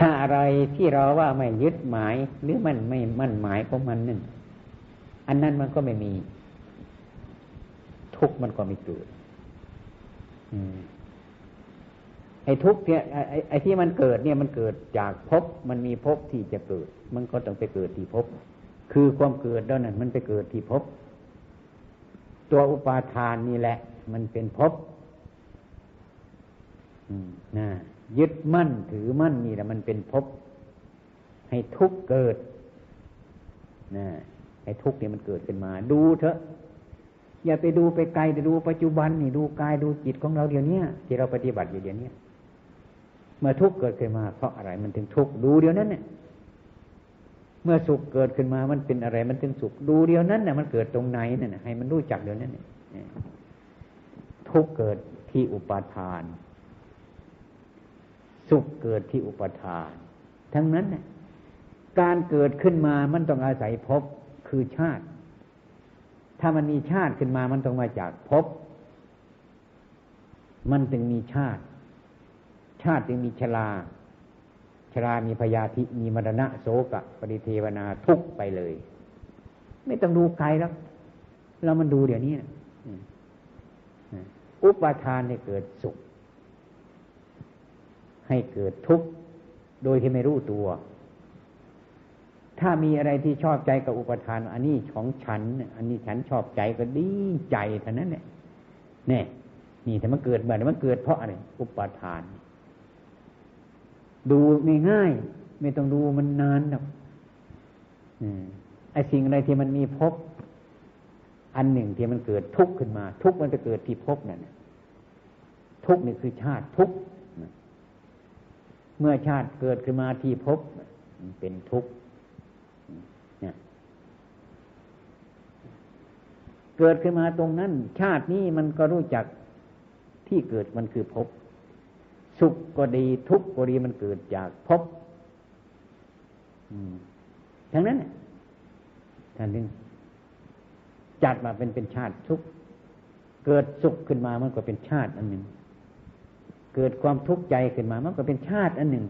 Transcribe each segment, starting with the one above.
ถ้าอะไรที่เราว่าไม่ยึดหมาย หรือมันไม่มั่นหมายของมันนั่นอันนั้นมันก็ไม่มี ทุกมันก็ไม่เกิดไอ้ทุกเนี่ยไอ้ที่มันเกิดเนี่ยมันเกิดจากภพมันมีภพที่จะเกิด มันก็ต้องไปเกิดที่ภพคือความเกิดแล้วนั่นมันไปเกิดที่ภพตัวอุปาทานนี่แหละ มันเป็นภพนะ ยึดมั่นถือมั่นนี่แหละมันเป็นภพให้ทุกเกิดนะให้ทุกเนี่ยมันเกิดขึ้นมา ดูเถอะ อย่าไปดูไปไกลแต่ดูปัจจุบันนี่ดูกายดูจิตของเราเดี๋ยวนี้ที่เราปฏิบัติอยู่เดี๋ยวนี้เมื่อทุกเกิดขึ้นมา เพราะอะไรมันถึงทุกดูเดียวนั้นเนี่ยเมื่อสุขเกิดขึ้นมามันเป็นอะไร มันถึงสุขดูเดียวนั้นเนี่ยมันเกิดตรงไหนเนี่ยให้มันรู้จักเดียวนั้นเนี่ยทุกเกิดที่อุปาทาน สุขเกิดที่อุปทาน ทั้งนั้นการเกิดขึ้นมามันต้องอาศัยภพคือชาติ ถ้ามันมีชาติขึ้นมามันต้องมาจากภพมันจึงมีชาติ ชาติจึงมีชรา ชรามีพยาธิมีมรณะโศกะปริเทวนาทุกไปเลย ไม่ต้องดูใครแล้ว เรามันดูเดี๋ยวนี้นะอุปทานเนี่ยเกิดสุข ให้เกิดทุกข์โดยที่ไม่รู้ตัว ถ้ามีอะไรที่ชอบใจกับอุปทาน อันนี้ของฉัน อันนี้ฉันชอบใจก็ดีใจเท่านั้นเนี่ยนี่นี่แต่มันเกิดเมื่อมันเกิดเพราะอะไรอุปทาน ดูง่ายๆไม่ต้องดูมันนานหรอกไอ้สิ่งอะไรที่มันมีพบ อันหนึ่งที่มันเกิดทุกข์ขึ้นมา ทุกข์มันจะเกิดที่พบนั่นทุกข์นี่คือชาติทุกข์ เมื่อชาติเกิดขึ้นมาที่พบเป็นทุกข์เกิดขึ้นมาตรงนั้น ชาตินี้มันก็รู้จักที่เกิดมันคือภพสุขก็ดีทุกข์ก็ดีมันเกิดจากภพทั้งนั้นท่านนึงจัดมาเป็นเป็นชาติทุกข์เกิดสุขขึ้นมามันก็เป็นชาติอันหนึ่ง เกิดความทุกข์ใจขึ้นมา มันก็เป็นชาติอันหนึ่ง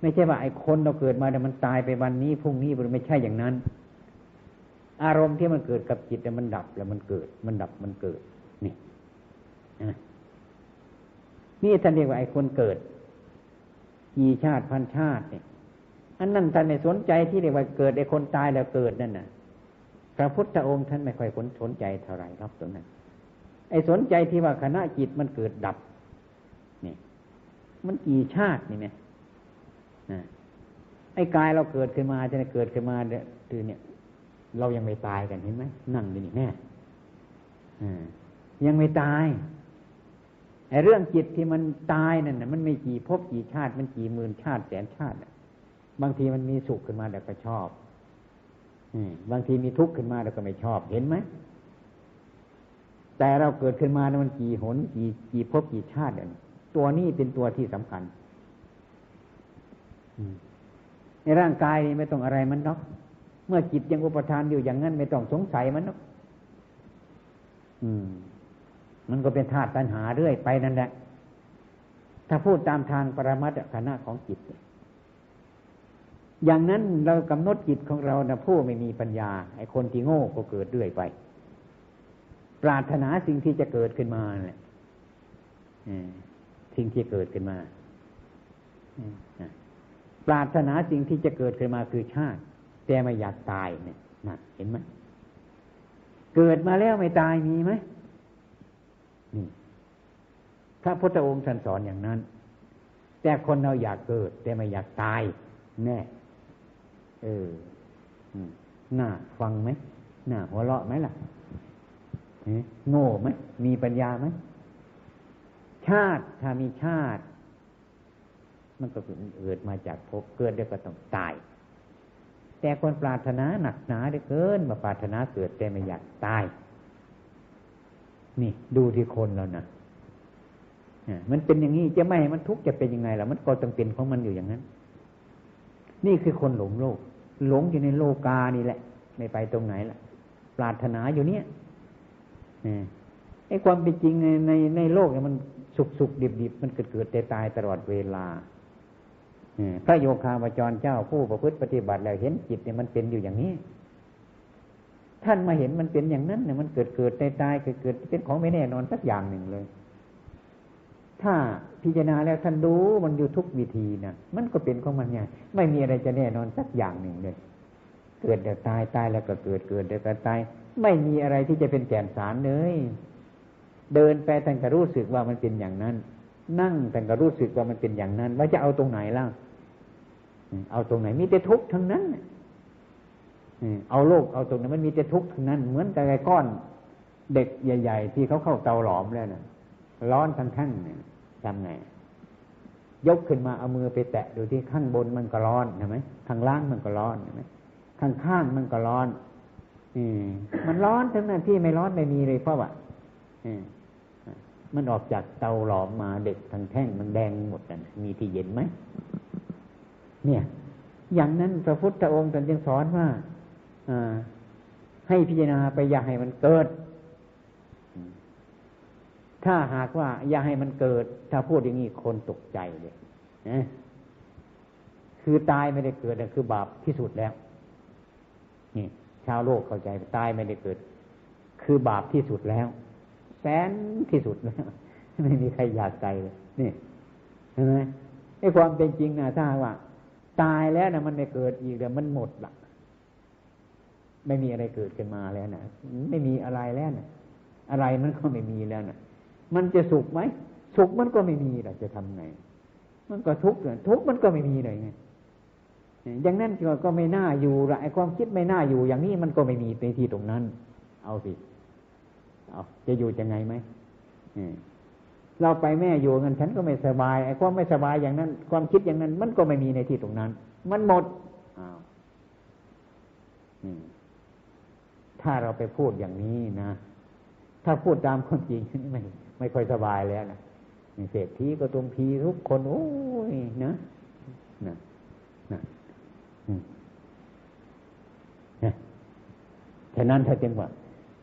ไม่ใช่ว่าไอ้คนเราเกิดมาแต่มันตายไปวันนี้พรุ่งนี้มันไม่ใช่อย่างนั้น อารมณ์ที่มันเกิดกับจิตแต่มันดับแล้วมันเกิด มันดับมันเกิด นี่นี่ท่านเรียกว่าไอ้คนเกิดกี่ชาติพันชาติเนี่ยอันนั้นท่านไม่สนใจที่เรียกว่าเกิดไอ้คนตายแล้วเกิดนั่นน่ะ พระพุทธองค์ท่านไม่ค่อยสนใจเท่าไหร่ครับตรงนั้นไอ้สนใจที่ว่าคณะจิตมันเกิดดับ มันกี่ชาตินี่ไหมไอ้กายเราเกิดขึ้นมาจะเกิดขึ้นมาเนี่ยคือเนี่ย เรายังไม่ตายกันเห็นไหมนั่งอยู่นี่แน่ยังไม่ตายไอ้เรื่องจิตที่มันตายนั่นน่ะมันไม่กี่พบกี่ชาติ มันกี่หมื่นชาติแสนชาติบางทีมันมีสุขขึ้นมาแต่ก็ชอบบางทีมีทุกข์ขึ้นมาแล้วก็ไม่ชอบเห็นไหมแต่เราเกิดขึ้นมามันกี่หนกี่กี่พบกี่ชาติเนี่ย ตัวนี้เป็นตัวที่สำคัญในร่างกายนี่ไม่ต้องอะไรมันเนาะเมื่อจิตยังอุปทานอยู่อย่างนั้น ไม่ต้องสงสัยมันนะมันก็เป็นธาตุตัณหาเรื่อยไปนั่นแหละ ถ้าพูดตามทางปรมัตถานะของจิต อย่างนั้นเรากำหนดจิตของเรานะผู้ไม่มีปัญญา ไอ้คนที่โง่ก็เกิดเรื่อยไป ปรารถนาสิ่งที่จะเกิดขึ้นมาเนี่ย สิ่งที่เกิดขึ้นมาปรารถนาสิ่งที่จะเกิดขึ้นมาคือชาติ แต่ไม่อยากตายเนี่ยนะเห็นไหมเกิดมาแล้วไม่ตายมีไหมนี่พระพุทธองค์ท่านสอนอย่างนั้น แต่คนเราอยากเกิด แต่ไม่อยากตาย แน่เออน่าฟังไหมน่าหัวเราะไหมล่ะโง่ไหมมีปัญญาไหม ชาติถ้ามีชาติ มันก็เกิดมาจากภพเกิดแล้วก็ต้องตาย แต่คนปรารถนาหนักหนาได้เกินมาปรารถนาเกิดแต่ไม่อยากตาย นี่ดูที่คนเรานะมันเป็นอย่างนี้จะไม่มันทุกข์จะเป็นยังไงล่ะมันก็ต้องเป็นของมันอยู่อย่างนั้น นี่คือคนหลงโลก หลงอยู่ในโลกานี่แหละ ไม่ไปตรงไหนล่ะ ปรารถนาอยู่เนี้ยไอ้ความเป็นจริงในในในโลกเนี่ยมัน สุขสุขดิบดิบมันเกิดเกิดแต่ตายตลอดเวลาพระโยคาวจรเจ้าผู้ประพฤติปฏิบัติแล้วเห็นจิตเนี่ยมันเป็นอยู่อย่างนี้ ท่านมาเห็นมันเป็นอย่างนั้นเนี่ยมันเกิดเกิดตายตายเกิดเกิดเป็นของไม่แน่นอนสักอย่างหนึ่งเลย ถ้าพิจารณาแล้วท่านดูมันอยู่ทุกวิธีนะมันก็เป็นของมันอย่างไม่มีอะไรจะแน่นอนสักอย่างหนึ่งเลย เกิดเดี๋ยวตายตายแล้วก็เกิดเกิดเดี๋ยวก็ตาย ไม่มีอะไรที่จะเป็นแก่นสารเลย เดินไปแต่ก็รู้สึกว่ามันเป็นอย่างนั้น นั่งแต่ก็รู้สึกว่ามันเป็นอย่างนั้น ว่าจะเอาตรงไหนล่ะเอาตรงไหนมีแต่ทุกข์ทั้งนั้นเอาโลกเอาตรงนั้นมันมีแต่ทุกข์ทั้งนั้น เหมือนกับไอ้ก้อน เด็กใหญ่ ๆ ที่เขาเข้าเตาหลอมแล้วนะ่ะ ร้อนทั้งทั้งเนี่ยทำไงยกขึ้นมาเอามือไปแตะดูที่ข้างบนมันก็ร้อนใช่ไหมข้างล่างมันก็ร้อนใช่ไหมข้างข้างมันก็ร้อนอืมมันร้อนทั้งนั้นที่ไม่ร้อนไม่มีเลยเพราะว่ามั มันออกจากเตาหลอมมาเด็กทั้งแท่งมันแดงหมดกันมีที่เย็นไหมเนี่ย อย่างนั้นพระพุทธองค์ตรัสยังสอนว่าให้พิจารณาไปอย่าให้มันเกิด ถ้าหากว่า อย่าให้มันเกิด ถ้าพูดอย่างนี้คนตกใจเลยนะคือตายไม่ได้เกิดนคือบาปที่สุดแล้ว นี่ ชาวโลกเข้าใจตายไม่ได้เกิด คือบาปที่สุดแล้ว แสนที่สุดแล้วไม่มีใครอยากใจเลยนี่เห็นไหมไอ้ความเป็นจริงนะถ้าว่า ตายแล้วนะมันไม่เกิดอีกเดี๋ยวมันหมดละไม่มีอะไรเกิดขึ้นมาแล้วนะไม่มีอะไรแล้วนะอะไรมันก็ไม่มีแล้วนะมันจะสุขไหมสุขมันก็ไม่มีเราจะทำไง มันก็ทุกข์เลยทุกข์มันก็ไม่มีเลยไงอย่างนั้นก็ไม่น่าอยู่ละไอ้ความคิดไม่น่าอยู่ อย่างนี้มันก็ไม่มีในที่ตรงนั้น เอาสิ เอาจะอยู่ยังไงไหมเราไปแม่อยู่เงินฉันก็ไม่สบายไอ้ความไม่สบายอย่างนั้น ความคิดอย่างนั้น มันก็ไม่มีในที่ตรงนั้น มันหมดอ้าวถ้าเราไปพูดอย่างนี้นะถ้าพูดตามความจริงไม่ไม่ค่อยสบายแล้วนะเศรษฐีก็ตรงพีทุกคนโอ้ยนะนะนะนะฉะนั้นถ้าจึงว่า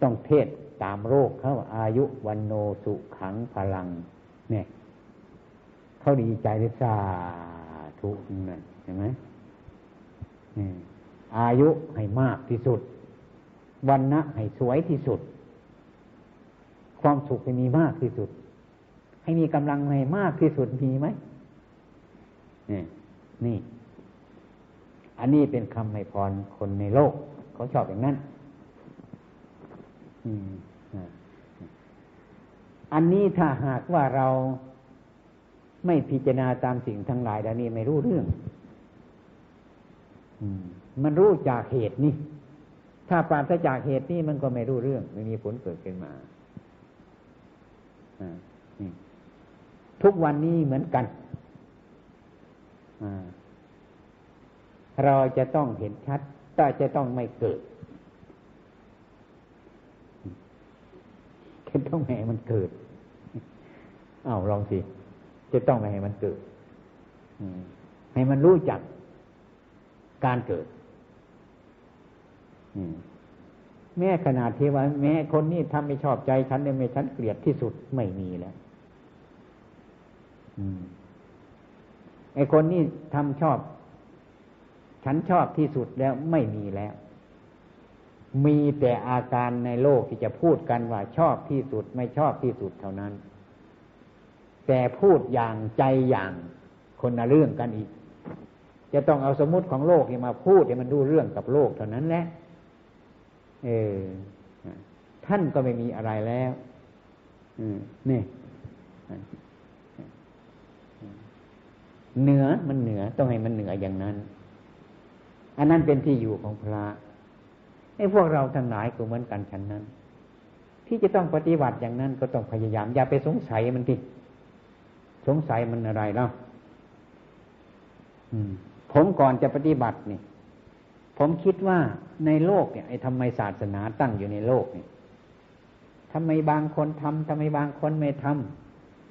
ต้องเทศ ตามโรคเขาอายุวันโนสุขังพลัง เนี่ยเขาดีใจเลยสาธุนั่นเห็นไหมอายุให้มากที่สุด วันนะให้สวยที่สุด ความสุขให้มีมากที่สุด ให้มีกำลังให้มากที่สุดมีไหมนี่นี่ อันนี้เป็นคำให้พรคนในโลก เขาชอบอย่างนั้น อันนี้ถ้าหากว่าเราไม่พิจารณาตามสิ่งทั้งหลายดานี้ไม่รู้เรื่องมันรู้จากเหตุนี่ ถ้าปราศจากเหตุนี่มันก็ไม่รู้เรื่อง ไม่มีผลเกิดขึ้นมาทุกวันนี้เหมือนกันเราจะต้องเห็นชัดแต่จะต้องไม่เกิด จะต้องให้มันเกิดอ้าวลองสิจะต้องให้มันเกิดให้มันรู้จักการเกิดแม้ขนาดที่ว่า แม้คนนี้ทำไม่ชอบใจฉันเนี่ยไม่ฉันเกลียดที่สุดไม่มีแล้วไอ้คนนี้ทำชอบ ฉันชอบที่สุดแล้วไม่มีแล้ว มีแต่อาการในโลกที่จะพูดกันว่าชอบที่สุดไม่ชอบที่สุดเท่านั้น แต่พูดอย่างใจอย่างคนละเรื่องกันอีก จะต้องเอาสมมติของโลกนี่มาพูดให้มันดูเรื่องกับโลกเท่านั้นแหละเออท่านก็ไม่มีอะไรแล้วนี่เหนือมันเหนือต้องให้มันเหนืออย่างนั้น อันนั้นเป็นที่อยู่ของพระ ไอ้พวกเราทั้งหลายก็เหมือนกันฉันนั้น ที่จะต้องปฏิบัติอย่างนั้นก็ต้องพยายาม อย่าไปสงสัยมันทีสงสัยมันอะไรเล่าผมก่อนจะปฏิบัตินี่ผมคิดว่าในโลกเนี่ยไอ้ทำไมศาสนาตั้งอยู่ในโลกเนี่ยทำไมบางคนทำทำไมบางคนไม่ท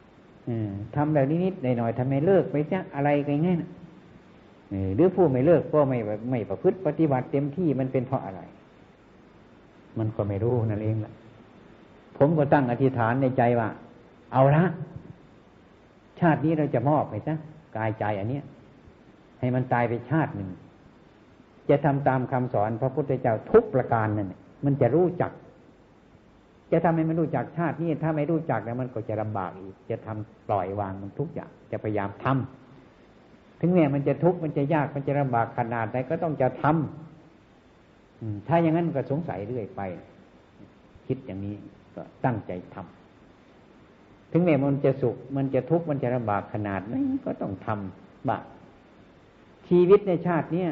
ำทำแบบนี้นิดหน่อยทำไมเลิกไปจ้ะอะไรกันงี้ยหรือผู้ไม่เลิกก็ไม่ไม่ประพฤติปฏิบัติเต็มที่มันเป็นเพราะอะไร มันก็ไม่รู้นั่นเองแหละผมก็ตั้งอธิษฐานในใจว่า เอาละชาตินี้เราจะมอบไปซะกายใจอันเนี้ย ให้มันตายไปชาติหนึ่ง จะทำตามคำสอนพระพุทธเจ้าทุกประการนั่นมันจะรู้จัก จะทำให้มันรู้จักชาตินี้ถ้าไม่รู้จักแล้วมันก็จะลำบากอีก จะทำปล่อยวางมันทุกอย่าง จะพยายามทำถึงแม้มันจะทุกข์มันจะยากมันจะลำบากขนาดไหนก็ต้องจะทำ ถ้าอย่างนั้นก็สงสัยเรื่อยไป คิดอย่างนี้ก็ตั้งใจทำถึงแม้มันจะสุข มันจะทุกข์มันจะลำบากขนาดไหนก็ต้องทำบ้าชีวิตในชาติเนี้ย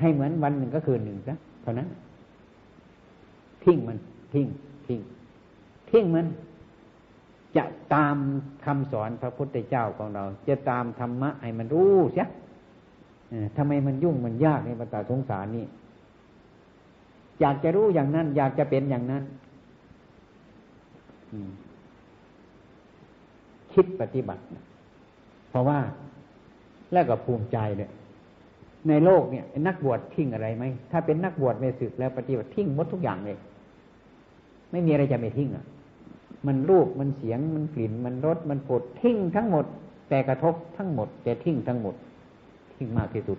ให้เหมือนวันหนึ่งก็คืนหนึ่งซะเท่านั้น ทิ้งมัน ทิ้ง ทิ้ง ทิ้งมัน จะตามคำสอนพระพุทธเจ้าของเรา จะตามธรรมะให้มันรู้เสียทำไมมันยุ่งมันยากในบรรดาสงสารนี่ อยากจะรู้อย่างนั้น อยากจะเป็นอย่างนั้นคิดปฏิบัติ เพราะว่าแล้วก็ภูมิใจเลยในโลกเนี่ย นักบวชทิ้งอะไรไหมถ้าเป็นนักบวชไม่สึกแล้วปฏิบัติทิ้งหมดทุกอย่างเลย ไม่มีอะไรจะไม่ทิ้งอะ มันรูปมันเสียงมันกลิ่นมันรสมันปวดทิ้งทั้งหมด แต่กระทบทั้งหมด แต่ทิ้งทั้งหมด ทิ้งมากที่สุด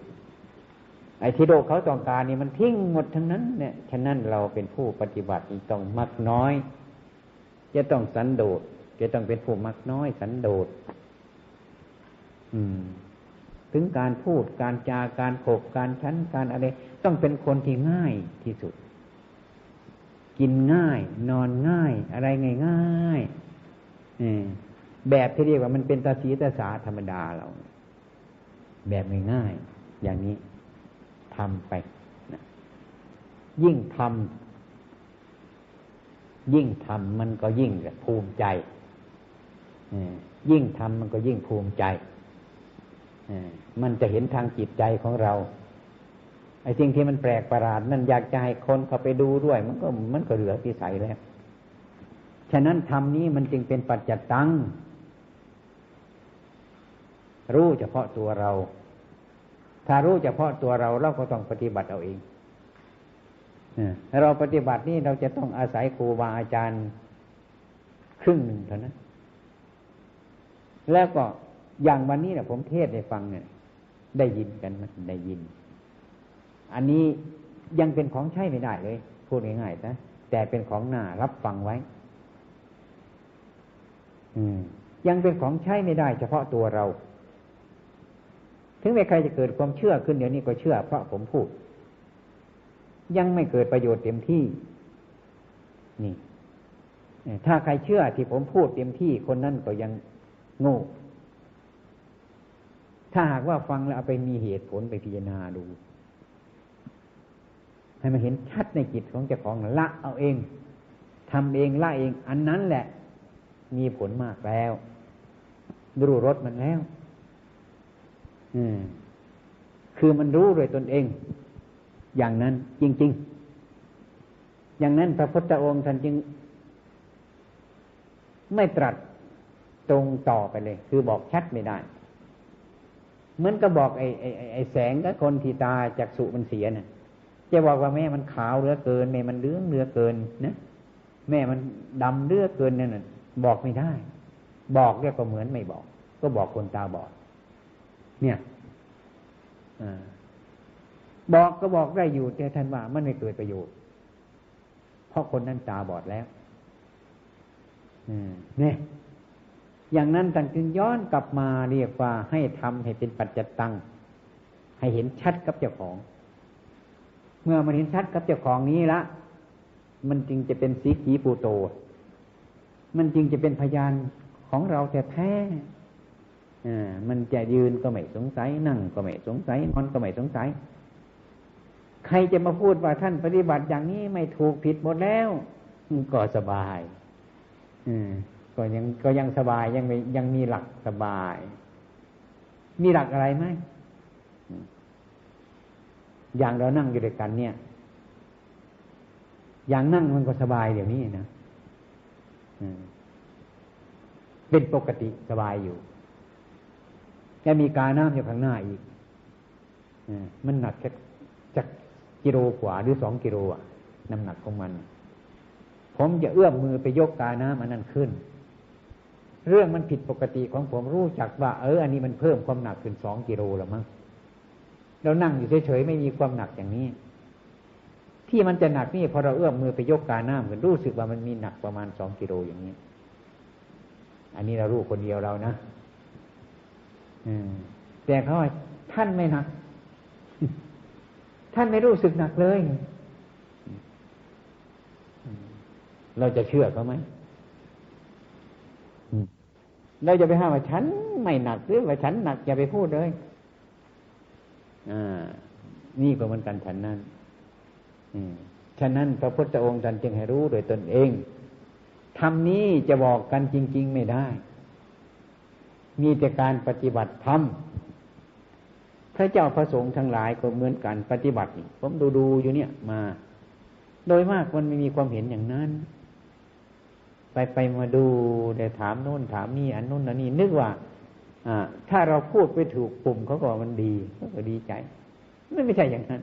ไอ้ที่โลกเขาต้องการนี่มันทิ้งหมดทั้งนั้น เนี่ย ฉะนั้นเราเป็นผู้ปฏิบัติต้องมักน้อย จะต้องสันโดษจะต้องเป็นผู้มักน้อยสันโดษอืม ถึงการพูดการจาการขบการชั้นการอะไร ต้องเป็นคนที่ง่ายที่สุด กินง่าย นอนง่าย อะไรง่ายง่ายแบบที่เรียกว่ามันเป็นตาสีตาสาธรรมดาเรา แบบง่ายๆอย่างนี้ ทำไปนะยิ่งทำยิ่งทำมันก็ยิ่งภูมิใจยิ่งทำมันก็ยิ่งภูมิใจมันจะเห็นทางจิตใจของเราไอ้สิ่งที่มันแปลกประหลาดนั่นอยากจะให้คนเขาไปดูด้วย มันก็มันก็เหลือที่ใสแล้ว ฉะนั้นธรรมนี้มันจึงเป็นปัจจัตตัง รู้เฉพาะตัวเรา ถ้ารู้เฉพาะตัวเราเราก็ต้องปฏิบัติเอาเองเราปฏิบัตินี่เราจะต้องอาศัยครูบาอาจารย์ครึ่งหนึ่งเท่านั้น แล้วก็อย่างวันนี้เนี่ยผมเทศให้ฟังเนี่ยได้ยินกันไหมได้ยิน อันนี้ยังเป็นของใช้ไม่ได้เลย พูดง่ายๆนะแต่เป็นของหน้ารับฟังไว้ อืม ยังเป็นของใช้ไม่ได้ เฉพาะตัวเรา ถึงแม้ใครจะเกิดความเชื่อขึ้นเดี๋ยวนี้ก็เชื่อเพราะผมพูด ยังไม่เกิดประโยชน์เต็มที่ นี่ ถ้าใครเชื่อที่ผมพูดเต็มที่คนนั้นก็ยังโง่ ถ้าหากว่าฟังแล้วเอาไปมีเหตุผลไปพิจารณาดู ให้มันเห็นชัดในจิตของเจ้าของละเอาเองทำเองละเอง อันนั้นแหละ มีผลมากแล้ว ดูรถมันแล้ว คือมันรู้โดยตนเอง อย่างนั้นจริง ๆ อย่างนั้นพระพุทธองค์ท่านจึง ไม่ตรัสตรงต่อไปเลย คือบอกชัดไม่ได้ เหมือนก็บอกไอ้ไอ้ไอ้แสงกับคนที่ตาจากสุมันเสียนะ่ะจะบอกว่าแม่มันขาวเหลือเกิน แม่มันเหลืองเหลือเกินนะแม่มันดำเหลือเกินนั่นบอกไม่ได้ บอกเนี่ยก็เหมือนไม่บอก ก็บอกคนตาบอด เนี่ยอบอกก็บอกได้อยู่แต่ท่านว่ามันไม่เกิดประโยชน์เพราะคนนั้นตาบอดแล้วเนี่ย อย่างนั้นท่านจึงย้อนกลับมาเรียกว่าให้ทำให้เป็นปัจจตัง ให้เห็นชัดกับเจ้าของ เมื่อมันเห็นชัดกับเจ้าของนี้ละมันจึงจะเป็นสีขีปูโต มันจึงจะเป็นพยานของเราแต่แท้ มันจะยืนก็ไม่สงสัยนั่งก็ไม่สงสัยนอนก็ไม่สงสัย ใครจะมาพูดว่าท่านปฏิบัติอย่างนี้ไม่ถูกผิดหมดแล้วก็สบายอืมก็ยังก็ยังสบายยังม่ยังมีหลักสบาย มีหลักอะไรไหมอย่างเรานั่งอยู่ด้วยกันเนี่ย อย่างนั่งมันก็สบายเดี๋ยวนี้นะเป็นปกติสบายอยู่ แค่มีกาน้ำอยู่ข้างหน้าอีกมันหนักแค่จักกิโลกว่าหรือสองกิโลอะน้ำหนักของมัน ผมจะเอื้อมมือไปยกกาน้ำอันนั้นขึ้น เรื่องมันผิดปกติของผมรู้จักว่า เออ อันนี้มันเพิ่มความหนักขึ้นสองกิโลแล้วมั้งเรานั่งอยู่เฉยๆไม่มีความหนักอย่างนี้ ที่มันจะหนักนี่พอเราเอื้อมมือไปยกกาหน้าเหมือนรู้สึกว่ามันมีหนักประมาณสองกิโลอย่างนี้ อันนี้เรารู้คนเดียวเรานะ แต่เขาท่านไม่หนัก ท่านไม่รู้สึกหนักเลย เราจะเชื่อเขาไหมเราจะไปห้ามว่าฉันไม่หนักหรือว่าฉันหนักอย่าไปพูดเลยอ่านี่ก็เหมือนกันฉันนั้นฉะนั้นพระพุทธองค์ท่านจึงให้รู้โดยตนเองทำนี้จะบอกกันจริง ๆ ไม่ได้ มีแต่การปฏิบัติธรรมพระเจ้าพระสงฆ์ทั้งหลายก็เหมือนกันปฏิบัติผมดูดูอยู่เนี่ยมา โดยมากมันไม่มีความเห็นอย่างนั้น ไปไปมาดูแต่ถามโน่นถามนี่อันโน้นอันนี้นึกว่า อ่า ถ้าเราพูดไปถูกปุ่มเขาก็มันดีเขาก็ดีใจไม่ไม่ใช่อย่างนั้น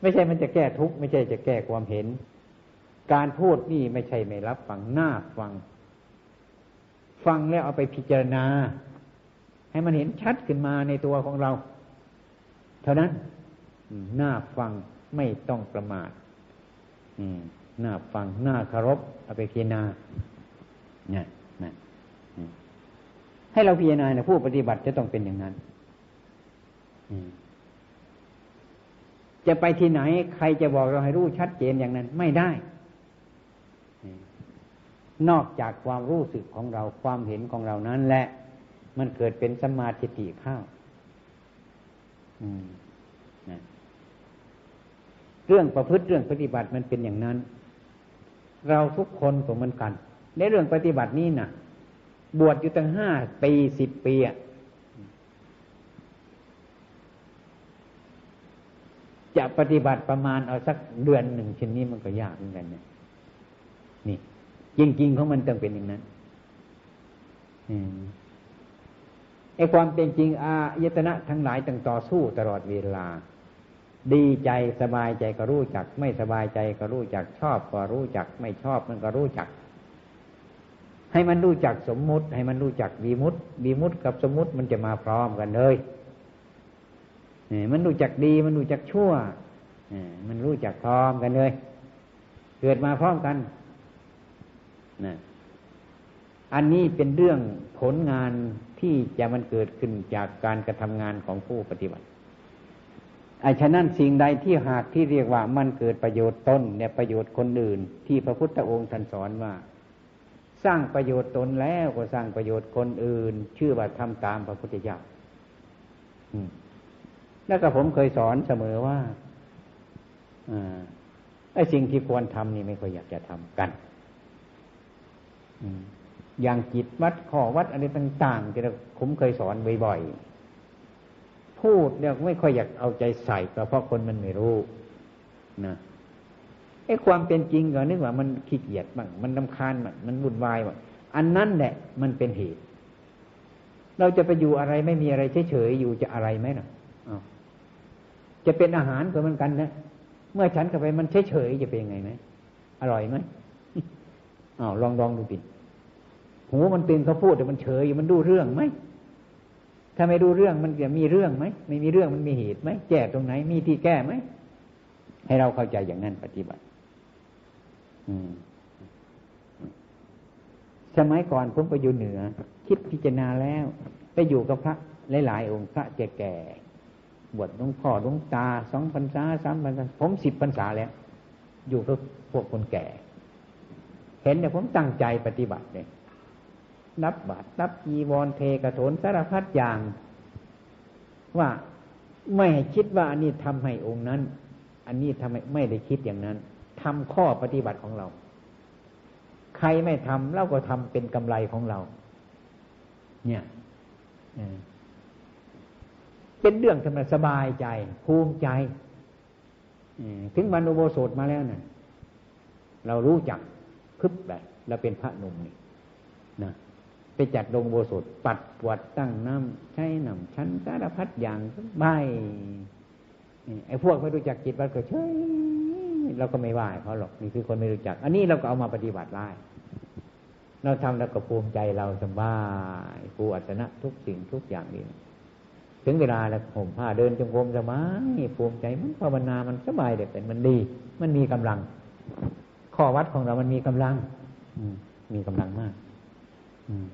ไม่ใช่มันจะแก้ทุกข์ไม่ใช่จะแก้ความเห็น การพูดนี่ไม่ใช่ไม่รับฟังหน้าฟัง ฟังแล้วเอาไปพิจารณา ให้มันเห็นชัดขึ้นมาในตัวของเรา เท่านั้นน้าฟังไม่ต้องประมาทน้าฟังน้าคารพเอาไปพิจารณาเนี่ยนะให้เราพิจารณาเนี่ยผู้ปฏิบัติจะต้องเป็นอย่างนั้นจะไปที่ไหน ใครจะบอกเราให้รู้ชัดเจนอย่างนั้น ไม่ได้ นอกจากความรู้สึกของเราความเห็นของเรานั้นแหละ มันเกิดเป็นสมาธิเข้าวเรื่องประพฤติเรื่องปฏิบัติมันเป็นอย่างนั้น เราทุกคนก็เหมือนกัน ในเรื่องปฏิบัตินี้นะ่ะ บวชอยู่ตั้งห้าปีสิบปีจะปฏิบัติประมาณเอาสักเดือนหนึ่งเช่นนี้มันก็ยากเหมือนกันเนี่ยนี่ จริงๆของมันต้องเป็นอย่างนั้นไอ้ความเป็นจริงอายตนะทั้งหลายต้องต่อสู้ตลอดเวลา ดีใจสบายใจก็รู้จัก ไม่สบายใจก็รู้จัก ชอบก็รู้จัก ไม่ชอบมันก็รู้จัก ให้มันรู้จักสมมุติ ให้มันรู้จักวีมุตวีมุตกับสมมุติมันจะมาพร้อมกันเลยมันรู้จักดี มันรู้จักชั่วมันรู้จักพร้อมกันเลย เกิดมาพร้อมกัน นะอันนี้เป็นเรื่องผลงานที่จะมันเกิดขึ้นจากการกระทำงานของผู้ปฏิบัติไอ้ฉะนั้นสิ่งใดที่หากที่เรียกว่ามันเกิดประโยชน์ตนเนี่ยประโยชน์คนอื่น ที่พระพุทธองค์ท่านสอนว่า สร้างประโยชน์ตนแล้วก็สร้างประโยชน์คนอื่น ชื่อว่าทำตามพระพุทธเจ้าแล้วก็ผมเคยสอนเสมอว่าไอ้สิ่งที่ควรทำนี่ไม่ค่อยอยากจะทำกัน อย่างจิตวัดข้อวัดอะไรต่างๆที่เราผมเคยสอนบ่อยๆ พูดเนี่ยไม่ค่อยอยากเอาใจใส่ก็เพราะคนมันไม่รู้นะไอ้ความเป็นจริงก็นึกว่ามันขี้เกียจบ้างมันลำคาญบ้างมันวุ่นวายบ้างอันนั้นแหละมันเป็นเหตุ เราจะไปอยู่อะไรไม่มีอะไรเฉยๆอยู่จะอะไรไหมนะจะเป็นอาหารก็เหมือนกันนะเมื่อฉันเข้าไปมันเฉยๆจะเป็นยังไงไหมอร่อยไหมอ้าวลองลองดูดิด หูมันตื่นเขาพูดแต่มันเฉยมันดูเรื่องไหมถ้าไม่ดูเรื่องมันจะมีเรื่องไหมไม่มีเรื่องมันมีเหตุไหมแก้ตรงไหน มีที่แก้ไหมให้เราเข้าใจอย่างนั้นปฏิบัติสมัยก่อนผมไปอยู่เหนือ คิดพิจารณาแล้ว ไปอยู่กับพระหลายๆองค์พระแก่ๆบวชหลวงพ่อหลวงตาสองพรรษาสามพรรษาผมสิบพรรษาแล้ว อยู่กับพวกคนแก่ เห็นเนี่ยผมตั้งใจปฏิบัติเลย นับบาตรนับจีวรเทกระโถนสารพัดอย่าง ว่าไม่คิดว่าอันนี้ทำให้องค์นั้น อันนี้ทำให้ไม่ได้คิดอย่างนั้นทำข้อปฏิบัติของเรา ใครไม่ทำเราก็ทำเป็นกำไรของเรา เนี่ยเป็นเรื่องทำไมสบายใจภูมิใจถึงบรรลุโบสถมาแล้วเนะ่ยเรารู้จักพึบแบบเราเป็นพระนุ่มนี่ ไปจัดดงโบสถปัดปวดตั้งน้ำใช้น้ำชั้นสารพัดอย่างใบไอ้พวกไม่รู้จักจิตวัดก็เฉยเราก็ไม่ว่าเขาหรอกนี่คือคนไม่รู้จัก อันนี้เราก็เอามาปฏิบัติได้เราทำแล้วก็ภูมิใจเราสบายภูอัตนะทุกสิ่งทุกอย่างนี่ถึงเวลาแล้วผมผ้าเดินจงกรมสบายภูมิใจมันภาวนามันสบายเด็ดเป็นมันดี มันมีกำลัง ข้อวัดของเรามันมีกำลัง อืมีกำลังมาก อืม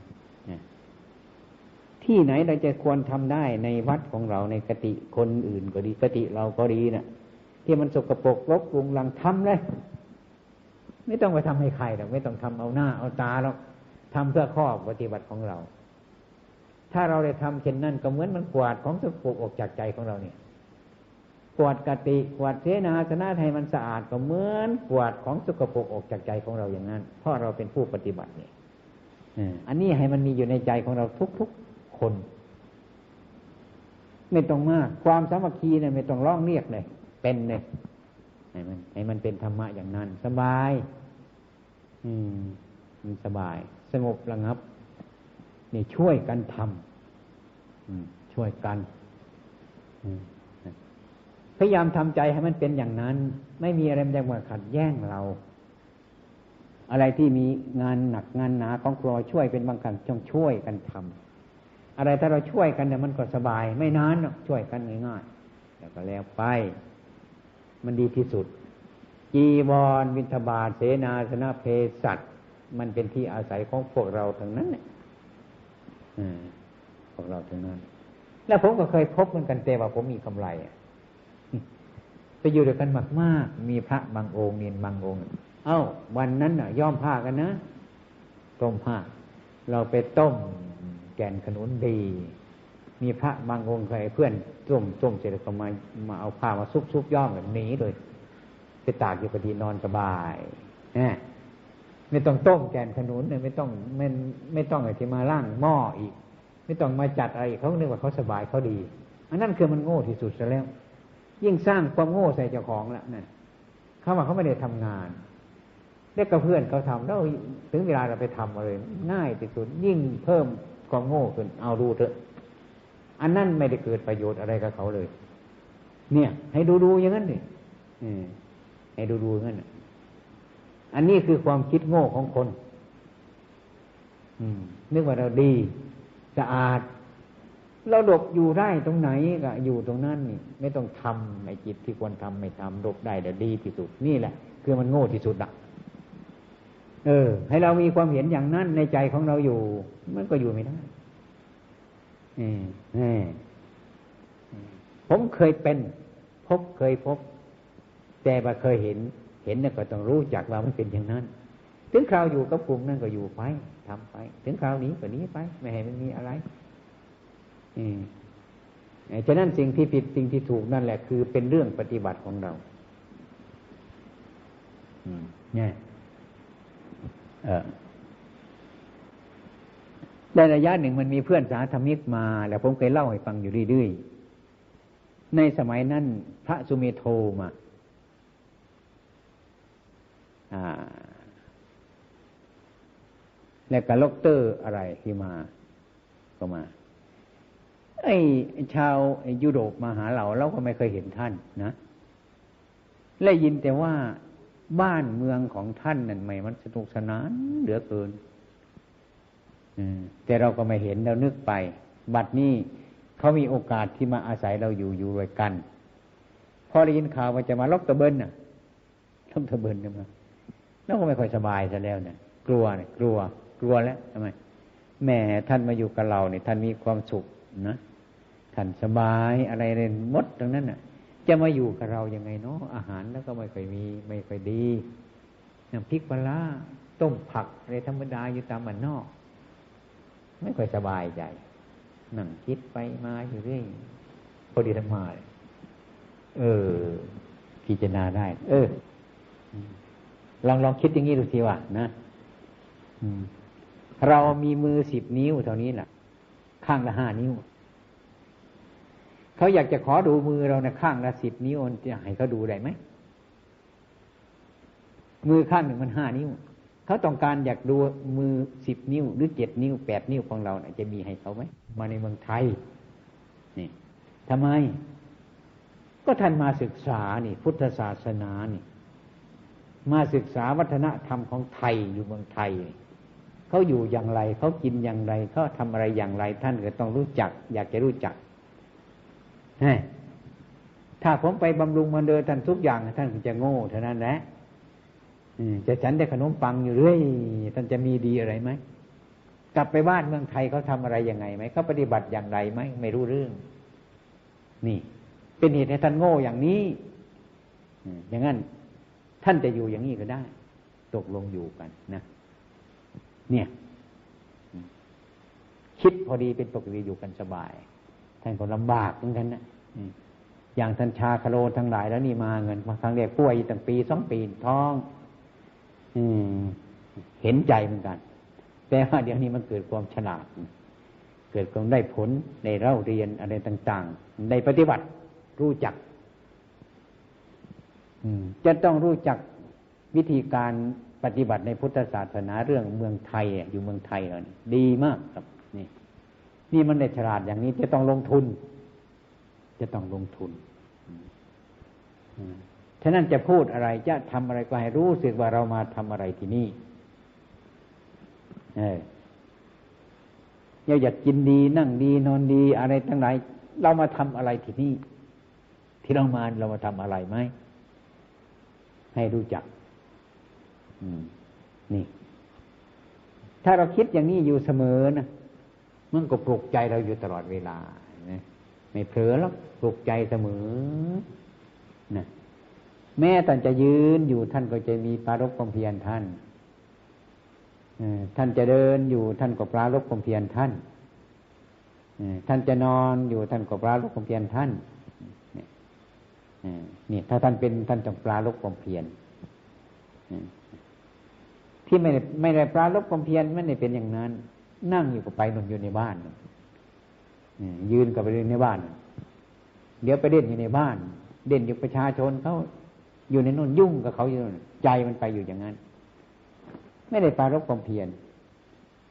ที่ไหนเราจะควรทำได้ในวัดของเราในกติคนอื่นก็ดีกติเราก็ดีนะ่ะ ที่มันสกปรกรกรุงลังทำเลย ไม่ต้องไปทำให้ใครหรอกไม่ต้องทำเอาหน้าเอาตาหรอกทำเพื่อข้อปฏิบัติของเรา ถ้าเราได้ทำเช่นนั้นก็เหมือนมันกวาดของสกปรกออกจากใจของเราเนี่ยกวาดกติกวาดเสนาสนะให้มันสะอาดก็เหมือนกวาดของสกปรกออกจากใจของเราอย่างนั้น เพราะเราเป็นผู้ปฏิบัติเนี่ยอันนี้ให้มันมีอยู่ในใจของเราทุกๆ คน ไม่ต้องมาก ความสามัคคีเนี่ยไม่ต้องร้องเรียกเลย เป็นเลยให้มันให้มันเป็นธรรมะอย่างนั้น สบาย อืม มันสบาย สงบระงับนี่ช่วยกันทำช่วยกันพยายามทำใจให้มันเป็นอย่างนั้น ไม่มีอะไรมันมาขัดแย้งเรา อะไรที่มีงานหนักงานหนาของครัวช่วยเป็นบางครั้งต้องช่วยกันทำ อะไรถ้าเราช่วยกันเนี่ยมันก็สบาย ไม่นานช่วยกันง่ายๆแล้วก็แล้วไป มันดีที่สุด จีวรวินทบาทเสนาสนะเพสัตมันเป็นที่อาศัยของพวกเราทั้งนั้นเนี่ยพวกเราทั้งนั้น แล้วผมก็เคยพบเหมือนกันแต่ว่าผมมีกำไรอะไปอยู่ด้วยกันมากมีพระบางองค์เนียนบางองค์ เอ้า วันนั้นน่ะ ย่อมผ้ากันนะต้มผ้า เราไปต้ม แกนขนุนดี มีพระบางองค์เคยเพื่อนต้มต้มเสร็จแล้วก็มามาเอาผ้ามาซุกซุกย่อมแบบนี้เลยไปตากอยู่พอดีนอนสบายนะไม่ต้องต้มแกนขนุนเนี่ยไม่ต้องไม่ไม่ต้องอะไรที่มาล่างหม้ออีก ไม่ต้องมาจัดอะไรเขาเนึกว่าเขาสบายเขาดี อันนั้นคือมันโง่ที่สุดซะแล้ว ยิ่งสร้างความโง่ใส่เจ้าของละนั่นเขาว่าเขาไม่ได้ทำงานเรียกกับเพื่อนเขาทำแล้วถึงเวลาเราไปทำอะไรง่ายที่สุดยิ่งเพิ่ม ความโง่ขึ้น เอาดูเถอะ อันนั้นไม่ได้เกิดประโยชน์อะไรกับเขาเลย เนี่ย ให้ดูดูอย่างนั้นดิให้ดูดูอย่างนั้นอันนี้คือความคิดโง่ของคนนึกว่าเราดีสะอาด เราดบอยู่ได้ตรงไหนก็อยู่ตรงนั้นนี่ ไม่ต้องทำในจิตที่ควรทำไม่ทำดบได้แต่ดีที่สุด นี่แหละ คือมันโง่ที่สุดอะ เออ ให้เรามีความเห็นอย่างนั้นในใจของเราอยู่ มันก็อยู่ไม่ได้ผมเคยเป็น พบเคยพบ แต่ว่าเคยเห็น เห็นเนี่ยก็ต้องรู้จักว่ามันเป็นอย่างนั้น ถึงคราวอยู่กับกลุ่มนั่นก็อยู่ไปทำไป ถึงคราวนี้ก็นี้ไป ไม่ให้มันมีอะไร อืมฉะนั้นสิ่งที่ผิดสิ่งที่ถูกนั่นแหละ คือเป็นเรื่องปฏิบัติของเราเนี่ย เออในระยะหนึ่งมันมีเพื่อนสหธรรมิกมา แล้วผมเคยเล่าให้ฟังอยู่เรื่อยๆ ในสมัยนั้น พระสุเมโทมาแล้วก็ดอกเตอร์อะไรที่มา ก็มา ไอ้ชาวยุโรปมาหาเราเราก็ไม่เคยเห็นท่านนะได้ยินแต่ว่า บ้านเมืองของท่านนั่นไม่มันสนุกสนานเหลือเกินแต่เราก็ไม่เห็นเรานึกไป บัดนี้เขามีโอกาสที่มาอาศัยเราอยู่อยู่ด้วยกัน พอได้ยินข่าวว่าจะมาล็อกตะเบินน่ะล็อกตะเบินเนี่ยมาแล้วก็ไม่ค่อยสบายซะแล้วเนี่ยกลัวเนี่ยกลัว กลัวแล้วทำไมแม่ท่านมาอยู่กับเราเนี่ยท่านมีความสุขนะท่านสบายอะไรเลยมดตรงนั้นน่ะ จะมาอยู่กับเรายังไงเนาะอาหารแล้วก็ไม่ค่อยมี ไม่ค่อยดีน้ำพริกปลาต้มผักอะไรธรรมดาอยู่ตามมันนอก ไม่ค่อยสบายใจนั่งคิดไปมาอยู่เรื่อยพอดีธรรมาเออพิจารณาได้ เออลองลองคิดอย่างนี้ดูสิว่านะเรามีมือสิบนิ้วเท่านี้แหละข้างละห้านิ้ว เขาอยากจะขอดูมือเรานะข้างละสิบนิ้วจะให้เขาดูได้ไหมมือข้างหนึ่งมันห้านิ้วเขาต้องการอยากดูมือสิบนิ้ว หรือเจ็ดนิ้วแปดนิ้วของเรานะจะมีให้เขาไหมมาในเมืองไทย นี่ทำไม ก็ท่านมาศึกษานี่ พุทธศาสนานี่ มาศึกษาวัฒนธรรมของไทยอยู่เมืองไทยเขาอยู่อย่างไรเขากินอย่างไรเขาทำอะไรอย่างไร ท่านก็ต้องรู้จัก อยากจะรู้จัก ถ้าผมไปบำรุงมันเดินท่านทุกอย่างท่านจะโง่เท่านั้นแหละจะฉันได้ขนมปังอยู่เรื่อยท่านจะมีดีอะไรไหมกลับไปบ้านเมืองไทยเขาทำอะไรยังไงไหมเขาปฏิบัติอย่างไรไหมไม่รู้เรื่อง นี่ เป็นเหตุให้ท่านโง่อย่างนี้อย่างนั้น ท่านจะอยู่อย่างนี้ก็ได้ ตกลงอยู่กันนะเนี่ย คิดพอดีเป็นปกติอยู่กันสบาย ท่านก็ลำบากเหมือนกันนะอย่างท่านชาคาโลทั้งหลายแล้วนี่มาเงินมาครั้งแรกป่วยตั้งปีสองปีท้อง อืม เห็นใจเหมือนกัน แต่ว่าเดี๋ยวนี้มันเกิดความฉลาด เกิดความได้ผลในเล่าเรียนอะไรต่าง ๆ ในปฏิบัติรู้จักจะต้องรู้จักวิธีการปฏิบัติในพุทธศาสนาเรื่องเมืองไทยอยู่เมืองไทยเราดีมากครับ นี่มันได้ฉลาดอย่างนี้จะต้องลงทุน จะต้องลงทุนฉะนั้นจะพูดอะไรจะทำอะไรก็ให้รู้สึกว่าเรามาทำอะไรที่นี่เออเราอยากกินดี นั่งดีนอนดี อะไรทั้งหลายเรามาทำอะไรที่นี่ ที่เรามาเรามาทำอะไรไหมให้รู้จักนี่ ถ้าเราคิดอย่างนี้อยู่เสมอนะ มันก็ปลุกใจเราอยู่ตลอดเวลาไม่เผลอหรอกปลุกใจเสมอนะแม้ท่านจะยืนอยู่ท่านก็จะมีปารกความเพียรท่านท่านจะเดินอยู่ท่านก็ปรารบความเพียรท่านท่านจะนอนอยู่ท่านก็ปรารบความเพียรท่านนี่ถ้าท่านเป็นท่านต้องปลาลบความเพียรที่ไม่ได้ไม่ได้ปลาลบความเพียรไม่ได้เป็นอย่างนั้น นั่งอยู่กับไปนอนอยู่ในบ้านยืนกับไปเล่นในบ้าน เดี๋ยวไปเล่นอยู่ในบ้านเด่นอยู่ประชาชนเขาอยู่ในนู่นยุ่งกับเขาอยู่นู่นใจมันไปอยู่อย่างนั้น ไม่ได้ปารบความเพียร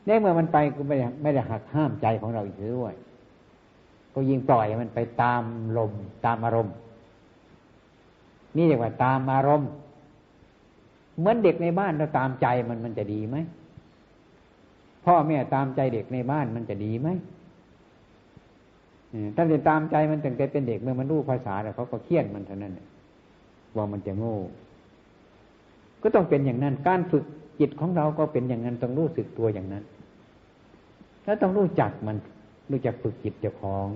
ได้เมื่อมันไปก็ไม่ได้ไม่ได้หักห้ามใจของเราอีกด้วย ก็ยิงปล่อยมันไปตามลมตามอารมณ์ นี่เรียกว่าตามอารมณ์ เหมือนเด็กในบ้านเราตามใจมันมันจะดีไหม พ่อแม่ตามใจเด็กในบ้านมันจะดีไหมถ้าจะตามใจมันตั้งแต่เป็นเด็กเมื่อมันรู้ภาษาแล้วเขาก็เคี่ยนมันเท่านั้นว่ามันจะโง่ ก็ต้องเป็นอย่างนั้น การฝึกจิตของเราก็เป็นอย่างนั้นต้องรู้สึกตัวอย่างนั้น แล้วต้องรู้จักมันรู้จักฝึกจิตเจ้าของ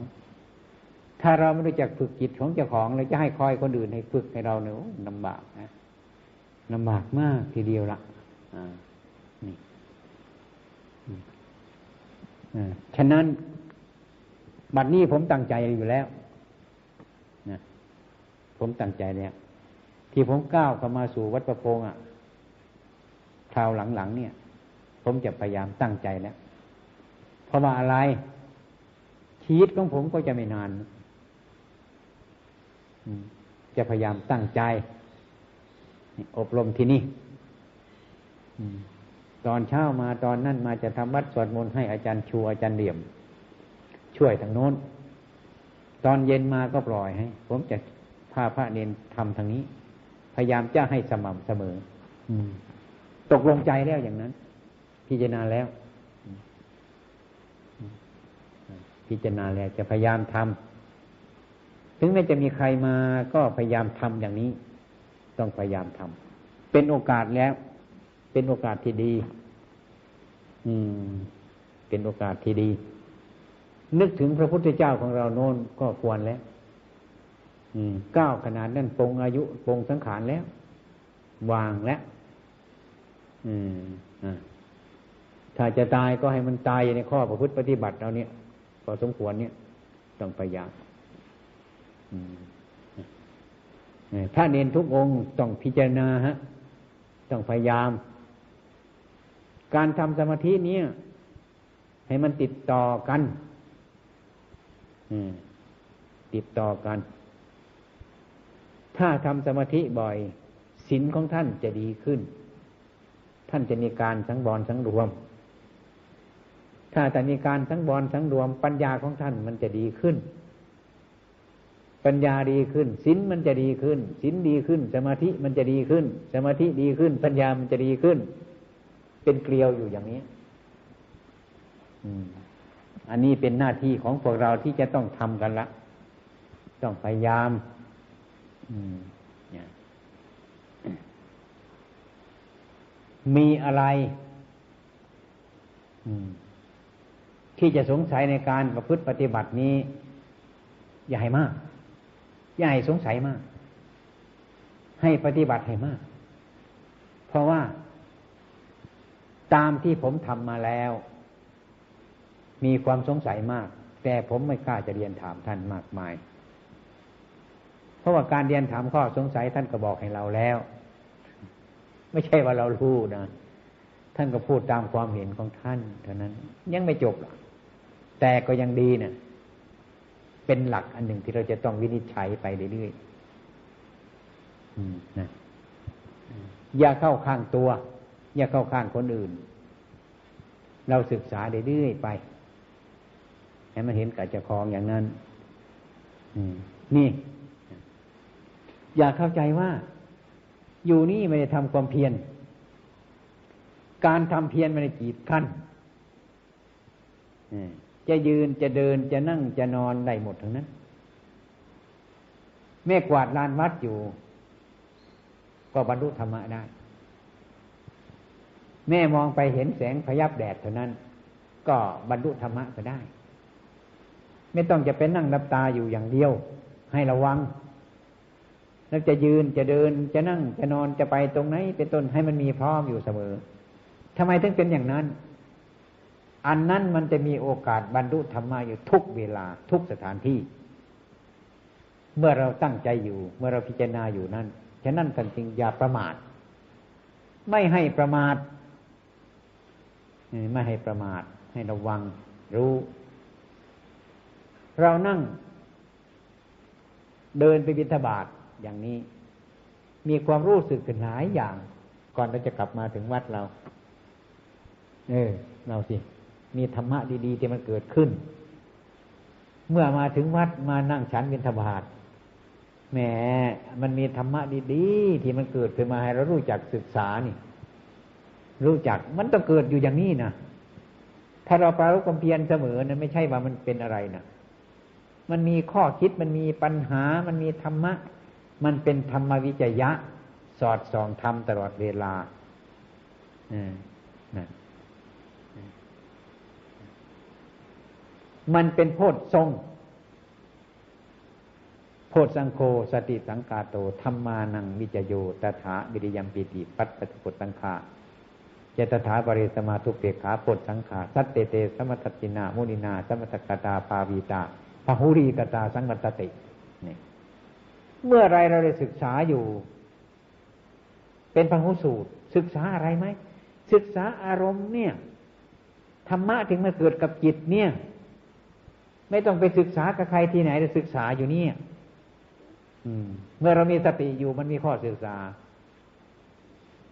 ถ้าเราไม่รู้จักฝึกจิตของเจ้าของเราจะให้คอยคนอื่นให้ฝึกให้เราเนี่ยลำบากนะลำบากมากทีเดียวละอ่านี่ ฉะนั้น บัดนี้ผมตั้งใจอยู่แล้วนะผมตั้งใจแล้ว ที่ผมก้าวเข้ามาสู่วัดประพงอะคราวหลังๆเนี่ย ผมจะพยายามตั้งใจแล้ว เพราะว่าอะไร ชีวิตของผมก็จะไม่นาน จะพยายามตั้งใจ อบรมที่นี่ ตอนเช้ามาตอนนั้นมาจะทำวัดสวดมนต์ให้อาจารย์ชูอาจารย์เหลี่ยม ช่วยทางโน้น ตอนเย็นมาก็ปล่อยให้ ผมจะพาพระเนนทำทางนี้ พยายามจะให้สม่ำเสมอตกลงใจแล้วอย่างนั้น พิจารณาแล้ว พิจารณาแล้วจะพยายามทำถึงแม้จะมีใครมาก็พยายามทำอย่างนี้ ต้องพยายามทำเป็นโอกาสแล้ว เป็นโอกาสที่ดี อืม เป็นโอกาสที่ดี นึกถึงพระพุทธเจ้าของเราโน้นก็ควรแล้วก้าวขนาดนั้นปรงอายุปรงสังขารแล้ว วางแล้วถ้าจะตายก็ให้มันตายในข้อประพฤติปฏิบัติเราเนี่ยพอสมควรเนี่ย ต้องพยายามถ้าเน้นทุกองค์ต้องพิจารณาฮะ ต้องพยายาม การทำสมาธินี้ให้มันติดต่อกันติดต่อกัน ถ้าทำสมาธิบ่อยศีลของท่านจะดีขึ้น ท่านจะมีการสังวรสังรวม ถ้าแต่มีการสังวรสังรวม ปัญญาของท่านมันจะดีขึ้น ปัญญาดีขึ้นศีลมันจะดีขึ้นศีลดีขึ้น สมาธิมันจะดีขึ้น สมาธิดีขึ้น ปัญญามันจะดีขึ้น เป็นเกลียวอยู่อย่างนี้อันนี้เป็นหน้าที่ของพวกเราที่จะต้องทำกันละ ต้องพยายามมีอะไรที่จะสงสัยในการประพฤติปฏิบัตินี้ อย่าให้มาก อย่าให้สงสัยมาก ให้ปฏิบัติให้มาก เพราะว่า ตามที่ผมทำมาแล้ว มีความสงสัยมาก แต่ผมไม่กล้าจะเรียนถามท่านมากมาย เพราะว่าการเรียนถามข้อสงสัยท่านก็บอกให้เราแล้ว ไม่ใช่ว่าเรารู้นะท่านก็พูดตามความเห็นของท่านเท่านั้น ยังไม่จบหรอกแต่ก็ยังดีเนะ่ยเป็นหลักอันหนึ่งที่เราจะต้องวินิจฉัยไปเรื่อยๆนะอย่าเข้าข้างตัว อย่าเข้าข้างคนอื่น เราศึกษาเรื่อยๆไป ให้มันเห็นกับเจ้าของอย่างนั้นนี่ อย่าเข้าใจว่า อยู่นี่ไม่ได้ทำความเพียร การทำเพียรไม่ได้กีดขั้นจะยืนจะเดินจะนั่งจะนอนได้หมดทั้งนั้น แม่กวาดลานวัดอยู่ ก็บรรลุธรรมะได้ แม่มองไปเห็นแสงพยับแดดเท่านั้น ก็บรรลุธรรมะก็ได้ ไม่ต้องจะเป็นนั่งนับตาอยู่อย่างเดียว ให้ระวัง แล้วจะยืนจะเดินจะนั่งจะนอนจะไปตรงไหนเป็นต้นให้มันมีพร้อมอยู่เสมอทำไมถึงเป็นอย่างนั้น อันนั้นมันจะมีโอกาสบรรลุธรรมะอยู่ทุกเวลาทุกสถานที่ เมื่อเราตั้งใจอยู่ เมื่อเราพิจารณาอยู่นั้น ฉะนั้นกันจริงอย่าประมาท ไม่ให้ประมาท ไม่ให้ประมาทให้ระวังรู้ เรานั่ง เดินไปบิณฑบาตอย่างนี้ มีความรู้สึกหลายอย่าง ก่อนเราจะกลับมาถึงวัดเรา เออ เราสิ มีธรรมะดีๆที่มันเกิดขึ้น เมื่อมาถึงวัดมานั่งฉันบิณฑบาตแหมมันมีธรรมะดีๆที่มันเกิดขึ้นมาให้เรารู้จักศึกษานี่ รู้จัก มันต้องเกิดอยู่อย่างนี้นะถ้าเราปรารุกความเพียรเสมอนั้นไม่ใช่ว่ามันเป็นอะไรนะมันมีข้อคิดมันมีปัญหา มันมีธรรมะ มันเป็นธรรมวิจยะ สอดส่องธรรมตลอดเวลาอืมนะมันเป็นโพชทรง โพชสังโฆสติสังกาโตธรรมานังวิจโยตถาวิริยมปิติ ปัตปฏิปุสังขา เจตถาบริสมาทุเปขาโพชสังขาสัตเตเตสมัตตินามุนินาสมัตกตาปาวีตาพหุรีกตาสังมัตตินี่เมื่อไรเราได้ศึกษาอยู่ เป็นพหุสูตร ศึกษาอะไรไหมศึกษาอารมณ์เนี่ยธรรมะถึงมาเกิดกับจิตเนี่ย ไม่ต้องไปศึกษากับใครที่ไหนจะศึกษาอยู่เนี่ยเมื่อเรามีสติอยู่มันมีข้อศึกษา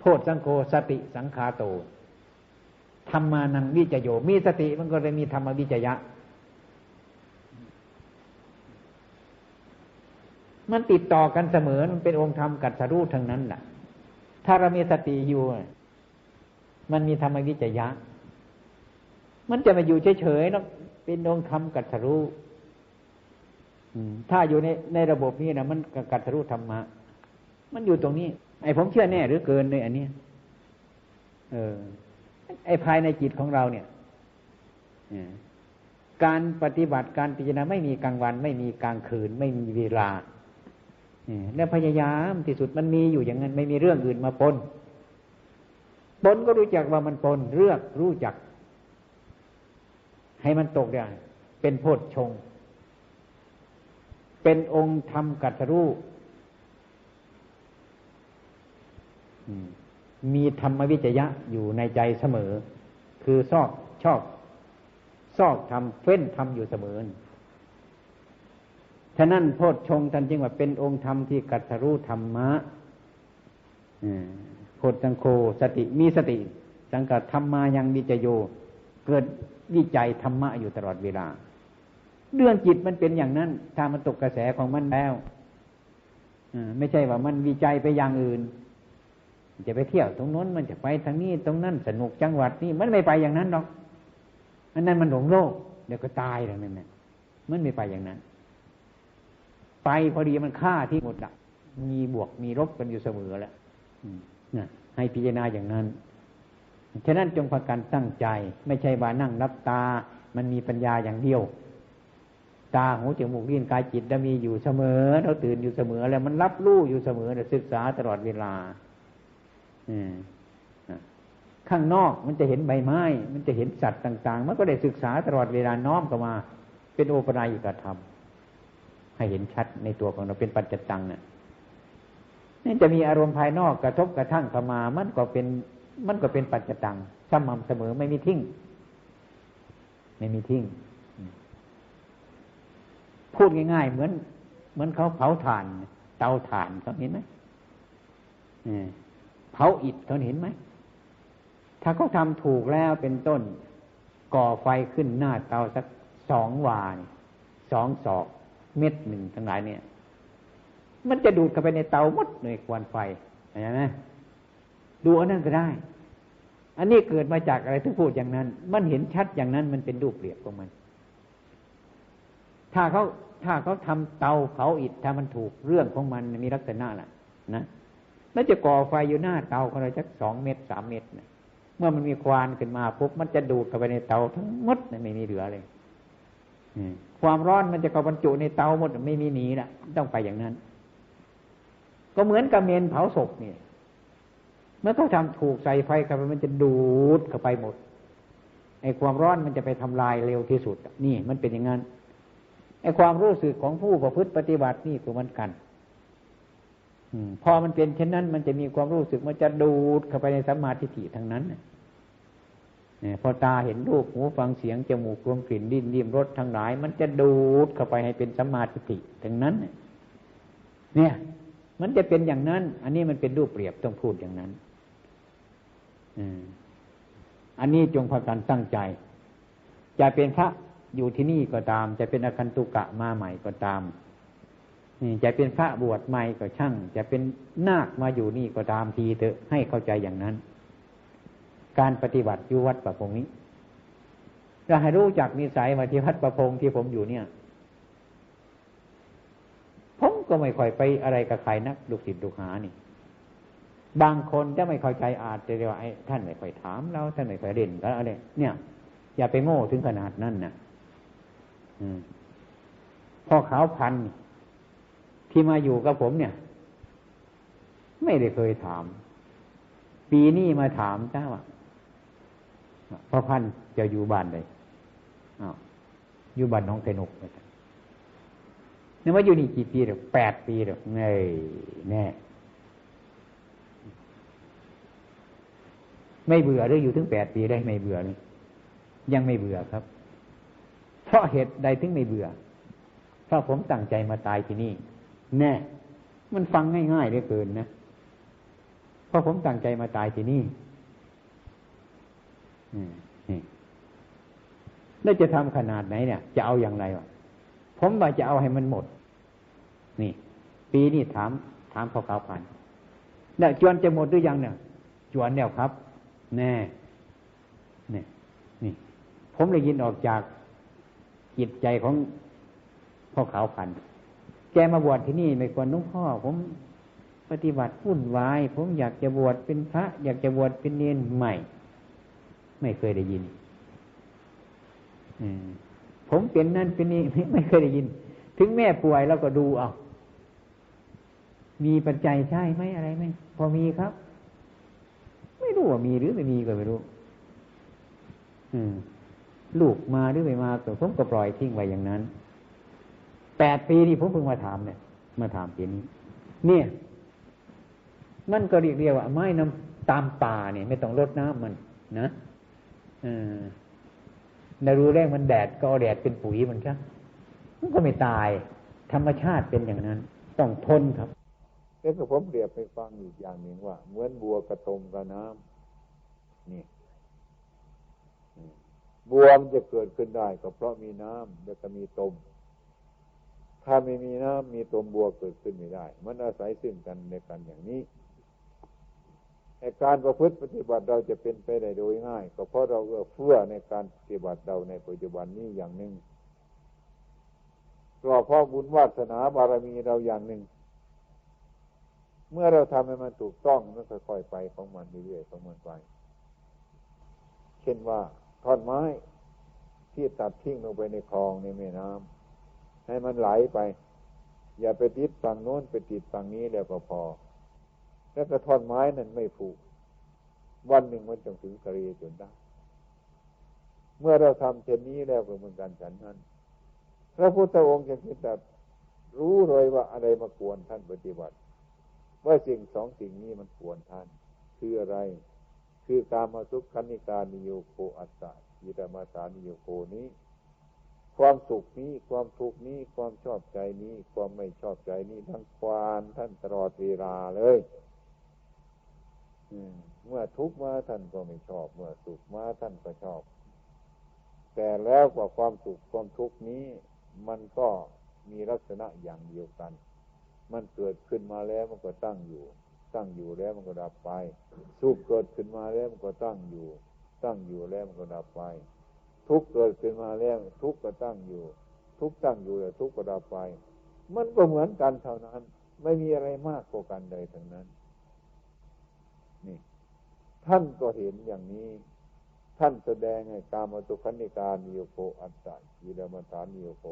โพธสังโฆสติสังขาโตธรรมานังวิจโย มีสติมันก็เลยมีธรรมวิจยะ มันติดต่อกันเสมอ มันเป็นองค์ธรรมกัดสรู้ทั้งนั้นแหละถ้าเรามีสติอยู่ มันมีธรรมวิจยะ มันจะมาอยู่เฉยๆเนาะเป็นองค์ธรรมกัตรู้ถ้าอยู่ในในระบบนี้นะมันกัตรู้ธรรมะ มันอยู่ตรงนี้ ไอ้ผมเชื่อแน่หรือเกินเลยอันนี้เออ ไอ้ภายในจิตของเราเนี่ยการปฏิบัติการพิจารณาไม่มีกลางวัน ไม่มีกลางคืน ไม่มีเวลาแล้วพยายามที่สุดมันมีอยู่อย่างนั้น ไม่มีเรื่องอื่นมาปนปนก็รู้จักว่ามันปนเลือกรู้จัก ให้มันตกได้เป็นโพชฌงเป็นองค์ธรรมกัตรู้ มีธรรมวิจยะอยู่ในใจเสมอ คือซอกชอบ ซอกทำเฟ้นทำอยู่เสมอ ฉะนั้นโพชฌงท่านจึงว่าเป็นองค์ธรรมที่กัตรู้ธรรมะโพชังโคสติมีสติ สังกัดธรรมายังวิจโย เกิดวิจัยธรรมะอยู่ตลอดเวลา เรื่องจิตมันเป็นอย่างนั้น ถ้ามันตกกระแสของมันแล้วไม่ใช่ว่ามันวิจัยไปอย่างอื่น จะไปเที่ยวตรงนู้นมันจะไปทางนี้ตรงนั้นสนุกจังหวัดนี้มันไม่ไปอย่างนั้นหรอกอันนั้นมันหลงโลกเดี๋ยวก็ตายแล้วนั่นแหละมันไม่ไปอย่างนั้น ไปพอดีมันฆ่าที่หมดอะมีบวกมีลบกันอยู่เสมอแล้วนะให้พิจารณาอย่างนั้นฉะนั้นจงพากันตั้งใจ ไม่ใช่ว่านั่งรับตา มันมีปัญญาอย่างเดียว ตาหูจมูกลิ้นกายจิตจะมีอยู่เสมอ เราตื่นอยู่เสมอ แล้วมันรับรู้อยู่เสมอศึกษาตลอดเวลา ข้างนอกมันจะเห็นใบไม้ มันจะเห็นสัตว์ต่าง ๆ มันก็ได้ศึกษาตลอดเวลาน้อมเข้ามา เป็นโอปรายิกธรรมให้เห็นชัดในตัวของเราเป็นปัจจตังเนี่ยนี่จะมีอารมณ์ภายนอกกระทบกระทั่งเข้ามา มันก็เป็น มันก็เป็นปัจจตังสม่ำเสมอไม่มีทิ้งไม่มีทิ้งพูดง่ายๆ เหมือน เหมือนเขาเผาถ่าน เตาถ่านเขาเห็นไหม เผาอิฐเขาเห็นไหมถ้าเขาทำถูกแล้วเป็นต้น ก่อไฟขึ้นหน้าเตาสักสองวานสองศอก เม็ดหนึ่งทั้งหลายเนี่ย มันจะดูดเข้าไปในเตาหมดเลยควันไฟเห็นไหมดูอันนั้นก็ได้ อันนี้เกิดมาจากอะไรที่พูดอย่างนั้น มันเห็นชัดอย่างนั้นมันเป็นรูปเปรียบของมัน ถ้าเขาถ้าเขาทำเตาเผาอิฐถ้ามันถูกเรื่องของมันมีลักษณะแหละนะ แล้วจะก่อไฟอยู่หน้าเตาเขาเลยสักสองเมตรสามเมตรนะเมื่อมันมีควันขึ้นมาปุ๊บมันจะดูดเข้าไปในเตาทั้งหมดไม่มีเหลือเลยความร้อนมันจะเข้าบรรจุในเตาหมดไม่มีหนีละต้องไปอย่างนั้น ก็เหมือนกับเมนเผาศพเนี่ย เมื่อเขาทำถูกใส่ไฟเข้าไปมันจะดูดเข้าไปหมดไอ้ความร้อนมันจะไปทำลายเร็วที่สุด นี่มันเป็นอย่างนั้นไอ้ความรู้สึกของผู้ประพฤติปฏิบัตินี่คือมันกัน พอมันเป็นเช่นนั้น มันจะมีความรู้สึกมันจะดูดเข้าไปในสัมมาทิฏฐิทั้งนั้นเนี่ยพอตาเห็นรูปหูฟังเสียงจมูกรวมกลิ่นดิ้นดิ้มรสทั้งหลาย มันจะดูดเข้าไปให้เป็นสัมมาทิฏฐิทั้งนั้น เนี่ย มันจะเป็นอย่างนั้น อันนี้มันเป็นรูปเปรียบต้องพูดอย่างนั้นอันนี้จงพากันตั้งใจ จะเป็นพระอยู่ที่นี่ก็ตาม จะเป็นอคันตุกะมาใหม่ก็ตาม จะเป็นพระบวชใหม่ก็ช่าง จะเป็นนาคมาอยู่นี่ก็ตามทีเถอะให้เข้าใจอย่างนั้น การปฏิบัติอยู่วัดประพงนี้เราให้รู้จักนิสัยมาที่วัดประพงที่ผมอยู่เนี่ย ผมก็ไม่ค่อยไปอะไรกับใครนักลูกศิษย์ลูกหานี่ บางคนจะไม่เข้าใจอาจจะเรียกว่าไอ้ท่านไม่ค่อยถามเราท่านไม่ค่อยเด่นแล้วอะไรเนี่ย อย่าไปโง่ถึงขนาดนั้นนะพ่อขาวพัน ที่มาอยู่กับผมเนี่ย ไม่ได้เคยถาม ปีนี้มาถามเจ้าว่าพ่อพันจะอยู่บ้านใดอ้าวอยู่บ้านน้องเทนกเนี่ว่าอยู่นี่กี่ปีหรอแปดปีหรอไงแน่ไม่เบื่อหรืออยู่ถึงแปดปีได้ไม่เบื่อนี่ยังไม่เบื่อครับ เพราะเหตุใดถึงไม่เบื่อ เพราะผมตั้งใจมาตายที่นี่ แน่ มันฟังง่ายๆเหลือเกินนะเพราะผมตั้งใจมาตายที่นี่แล้วจะทำขนาดไหนเนี่ย จะเอาอย่างไรวะผมว่าจะเอาให้มันหมด นี่ ปีนี้ถาม ถามพ่อขาวพันเนี่ยจวนจะหมดหรือยังเนี่ย จวนแล้วครับ แน่นี่นี่ ผมเลยยินออกจากจิตใจของพ่อขาวพัน แกมาบวชที่นี่ไม่ควรนุ้งพ่อ ผมปฏิบัติวุ่นวาย ผมอยากจะบวชเป็นพระ อยากจะบวชเป็นเนนใหม่ ไม่เคยได้ยินผมเป็นนั่นเป็นนี่ไม่เคยได้ยิน ถึงแม่ป่วยแล้วก็ดูเอามีปัจจัยใช่ไหมอะไรไหมพอมีครับ ไม่รู้ว่ามีหรือไม่มีก็ไม่รู้ลูกมาหรือไม่มาก็ผมก็ปล่อยทิ้งไว้อย่างนั้น แปดปีนี่ผมเพิ่งมาถามเนี่ย มาถามปีนี้ เนี่ย มันก็เรียกเรียกว่าไม้น้ำตามป่าเนี่ย ไม่ต้องลดน้ำมัน นะอในรู้แรกมันแดดก็เอาแดดเป็นปุ๋ยมันใช่มันก็ไม่ตาย ธรรมชาติเป็นอย่างนั้น ต้องทนครับแล้วก็ผมเรียบไปฟังอีกอย่างหนึ่งว่า เหมือนบัวกระทมกับน้ำนี่บัวมันจะเกิดขึ้นได้ก็เพราะมีน้ำแล้วก็มีตม ถ้าไม่มีน้ำมีตมบัวเกิดขึ้นไม่ได้ มันอาศัยซึ่งกันในกันอย่างนี้ในการประพฤติปฏิบัติเราจะเป็นไปได้โดยง่าย ก็เพราะเราเอื้อเฟื้อในการปฏิบัติเราในปัจจุบันนี้อย่างหนึ่งก็เพราะบุญวาสนาบารมีเราอย่างหนึ่ง เมื่อเราทำให้มันถูกต้องมันค่อยๆไปของมันเรื่อยๆของมันไป เช่นว่าท่อนไม้ที่ตัดทิ้งลงไปในคลองในแม่น้ำ ให้มันไหลไป อย่าไปติดฝั่งโน้นไปติดฝั่งนี้แล้วก็พอ แล้วกระท่อนไม้นั้นไม่ผูก วันหนึ่งมันจะถึงกระเรียจนได้ เมื่อเราทำเช่นนี้แล้วก็เหมือนกันฉันนั้น พระพุทธองค์จึงคิดแบบรู้เลยว่าอะไรมากวนท่านปฏิบัติ ว่าสิ่งสองสิ่งนี้มันกวนท่าน คืออะไร คือการมาสุขคันิการนิโยโคอัตตายิตามาสานิโยโคนี้ ความสุขนี้ความทุกข์นี้ความชอบใจนี้ ความไม่ชอบใจนี้ทั้งควานท่านตลอดเวลาเลยเมื่อทุกข์มาท่านก็ไม่ชอบ เมื่อสุขมาท่านก็ชอบ แต่แล้วกว่าความสุขความทุกข์นี้ มันก็มีลักษณะอย่างเดียวกัน มันเกิดขึ้นมาแล้วมันก็ตั้งอยู่ ตั้งอยู่แล้วมันก็ดับไป สุขเกิดขึ้นมาแล้วมันก็ตั้งอยู่ ตั้งอยู่แล้วมันก็ดับไป ทุกเกิดขึ้นมาแล้วทุกก็ตั้งอยู่ ทุกตั้งอยู่แล้วทุกก็ดับไป มันก็เหมือนกันเท่านั้น ไม่มีอะไรมากกว่ากันใดทั้งนั้น นี่ ท่านก็เห็นอย่างนี้ ท่านแสดงให้กามตุคันิการนิโยโคอัตตายีรมตานิโยโค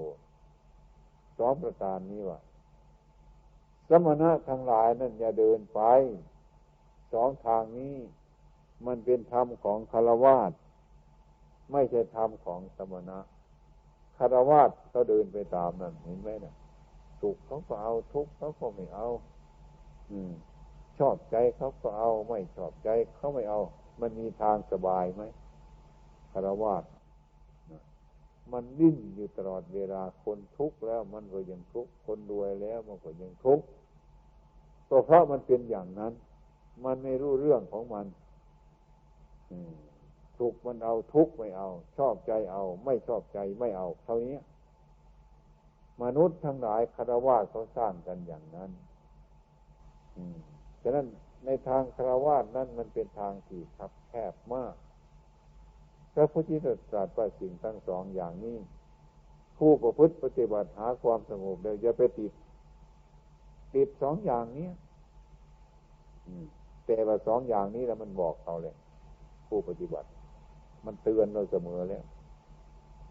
สองประการนี้ว่าสมณะทั้งหลายนั่นอย่าเดินไป สองทางนี้ มันเป็นธรรมของคารวาส ไม่ใช่ธรรมของสมณะคารวาสเขาเดินไปตามนั่นเห็นไหมนะสุขเขาก็เอาทุกข์เขาก็ไม่เอา อืม ชอบใจเขาก็เอา ไม่ชอบใจเขาไม่เอา มันมีทางสบายไหมคารวะมันดิ้นอยู่ตลอดเวลาคนทุกข์แล้ว มันก็ยังทุกข์คนรวยแล้ว มันก็ยังทุกข์ก็เพราะมันเป็นอย่างนั้น มันไม่รู้เรื่องของมันทุ กข์มันเอาทุกข์ไม่เอา ชอบใจเอา ไม่ชอบใจไม่เอา เท่านี้มนุษย์ทั้งหลายคารวะเขาสร้างกันอย่างนั้นฉะนั้นในทางคารวะนั้นมันเป็นทางที่คับแคบมาก พระพุทธเจ้าตรัสว่าสิ่งทั้งสองอย่างนี้ผู้ประพฤติปฏิบัติหาความสงบเดี๋ยวจะไปติด ติดสองอย่างนี้แต่ว่าสองอย่างนี้แล้วมันบอกเขาเลย ผู้ปฏิบัติ มันเตือนเราเสมอแล้ว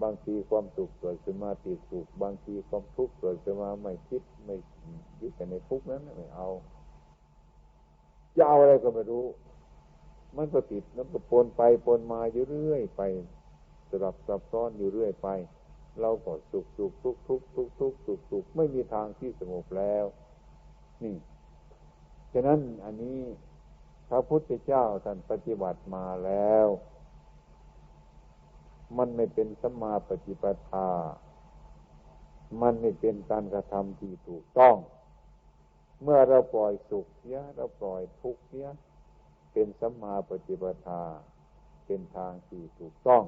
บางทีความสุขเกิดขึ้นมาติดสุขบางทีความทุกข์เกิดขึ้นมาไม่คิดไม่ยึดแต่ในทุกข์นั้นไม่เอาจะเอาอะไรก็ไม่รู้ มันก็ติดแล้วก็ปนไปปนมาอยู่เรื่อยไปสลับซับซ้อนอยู่เรื่อยไป เราก็สุขสุขทุกทุกทุกทุกสุขสุขไม่มีทางที่สงบแล้ว นี่ฉะนั้นอันนี้พระพุทธเจ้าท่านปฏิบัติมาแล้ว มันไม่เป็นสัมมาปฏิปทา มันไม่เป็นการกระทำที่ถูกต้อง เมื่อเราปล่อยสุขเสียเราปล่อยทุกข์เสียเป็นสัมมาปฏิปทา เป็นทางที่ถูกต้อง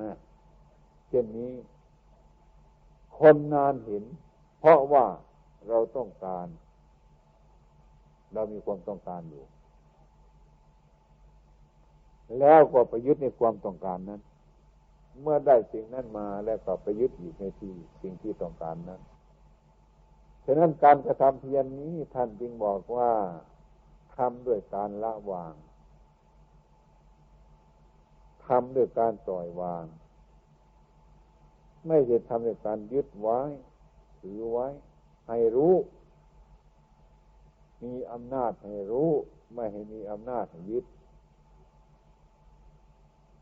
นะเช่นนี้ คนนานเห็น เพราะว่าเราต้องการ เรามีความต้องการอยู่ แล้วก็ประยุทธ์ในความต้องการนั้น เมื่อได้สิ่งนั้นมาแล้วก็ประยุทธ์อยู่ในที่สิ่งที่ต้องการนั้นฉะนั้นการกระทำเพียรนนี้ท่านจึงบอกว่าทำด้วยการละวางทำด้วยการปล่อยวาง ไม่ใช่ทำด้วยการยึดไว้ถือไว้ ให้รู้ มีอำนาจให้รู้ ไม่ให้มีอำนาจให้ยึด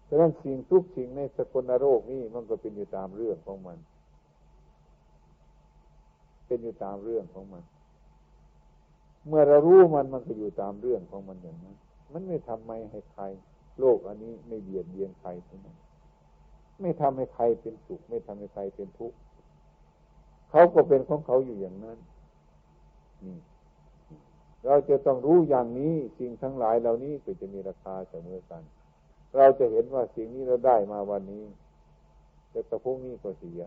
ฉะนั้นสิ่งทุกสิ่งในสกลโรคนี่มันก็เป็นอยู่ตามเรื่องของมัน เป็นอยู่ตามเรื่องของมัน เมื่อเรารู้มันมันก็อยู่ตามเรื่องของมันอย่างนั้นมันไม่ทำไมให้ใคร โลกอันนี้ไม่เบียดเบียนใครทั้งนั้นไม่ทำให้ใครเป็นสุข ไม่ทำให้ใครเป็นทุกข์เขาก็เป็นของเขาอยู่อย่างนั้นนี่เราจะต้องรู้อย่างนี้สิ่งทั้งหลายเหล่านี้ก็จะมีราคาเสมอกัน เราจะเห็นว่าสิ่งนี้เราได้มาวันนี้ แต่ตะพุ่งนี้ก็เสีย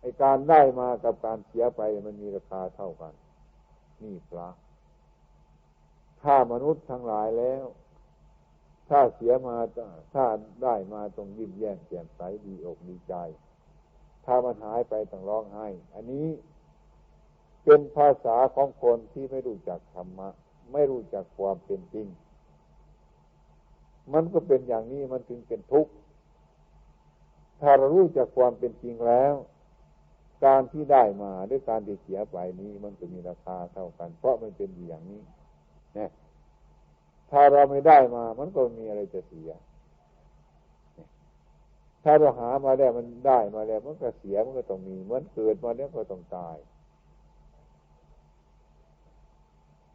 ไอการได้มากับการเสียไปมันมีราคาเท่ากัน นี่พระถ้ามนุษย์ทั้งหลายแล้ว ถ้าเสียมาถ้าได้มาตรงยิ้มแย้มแจ่มใสดีอกดีใจ ถ้ามันหายไปต้องร้องไห้ อันนี้เป็นภาษาของคนที่ไม่รู้จักธรรมะ ไม่รู้จักความเป็นจริง มันก็เป็นอย่างนี้มันถึงเป็นทุกข์ ถ้าเรารู้จักความเป็นจริงแล้ว การที่ได้มาด้วยการที่เสียไปนี้ มันจะมีราคาเท่ากัน เพราะมันเป็นอย่างนี้นะถ้าเราไม่ได้มา มันก็มีอะไรจะเสีย ถ้าเราหามาแล้วมันได้มาแล้วมันก็เสียมันก็ต้องมีเหมือนเกิดมาแล้วก็ต้องตาย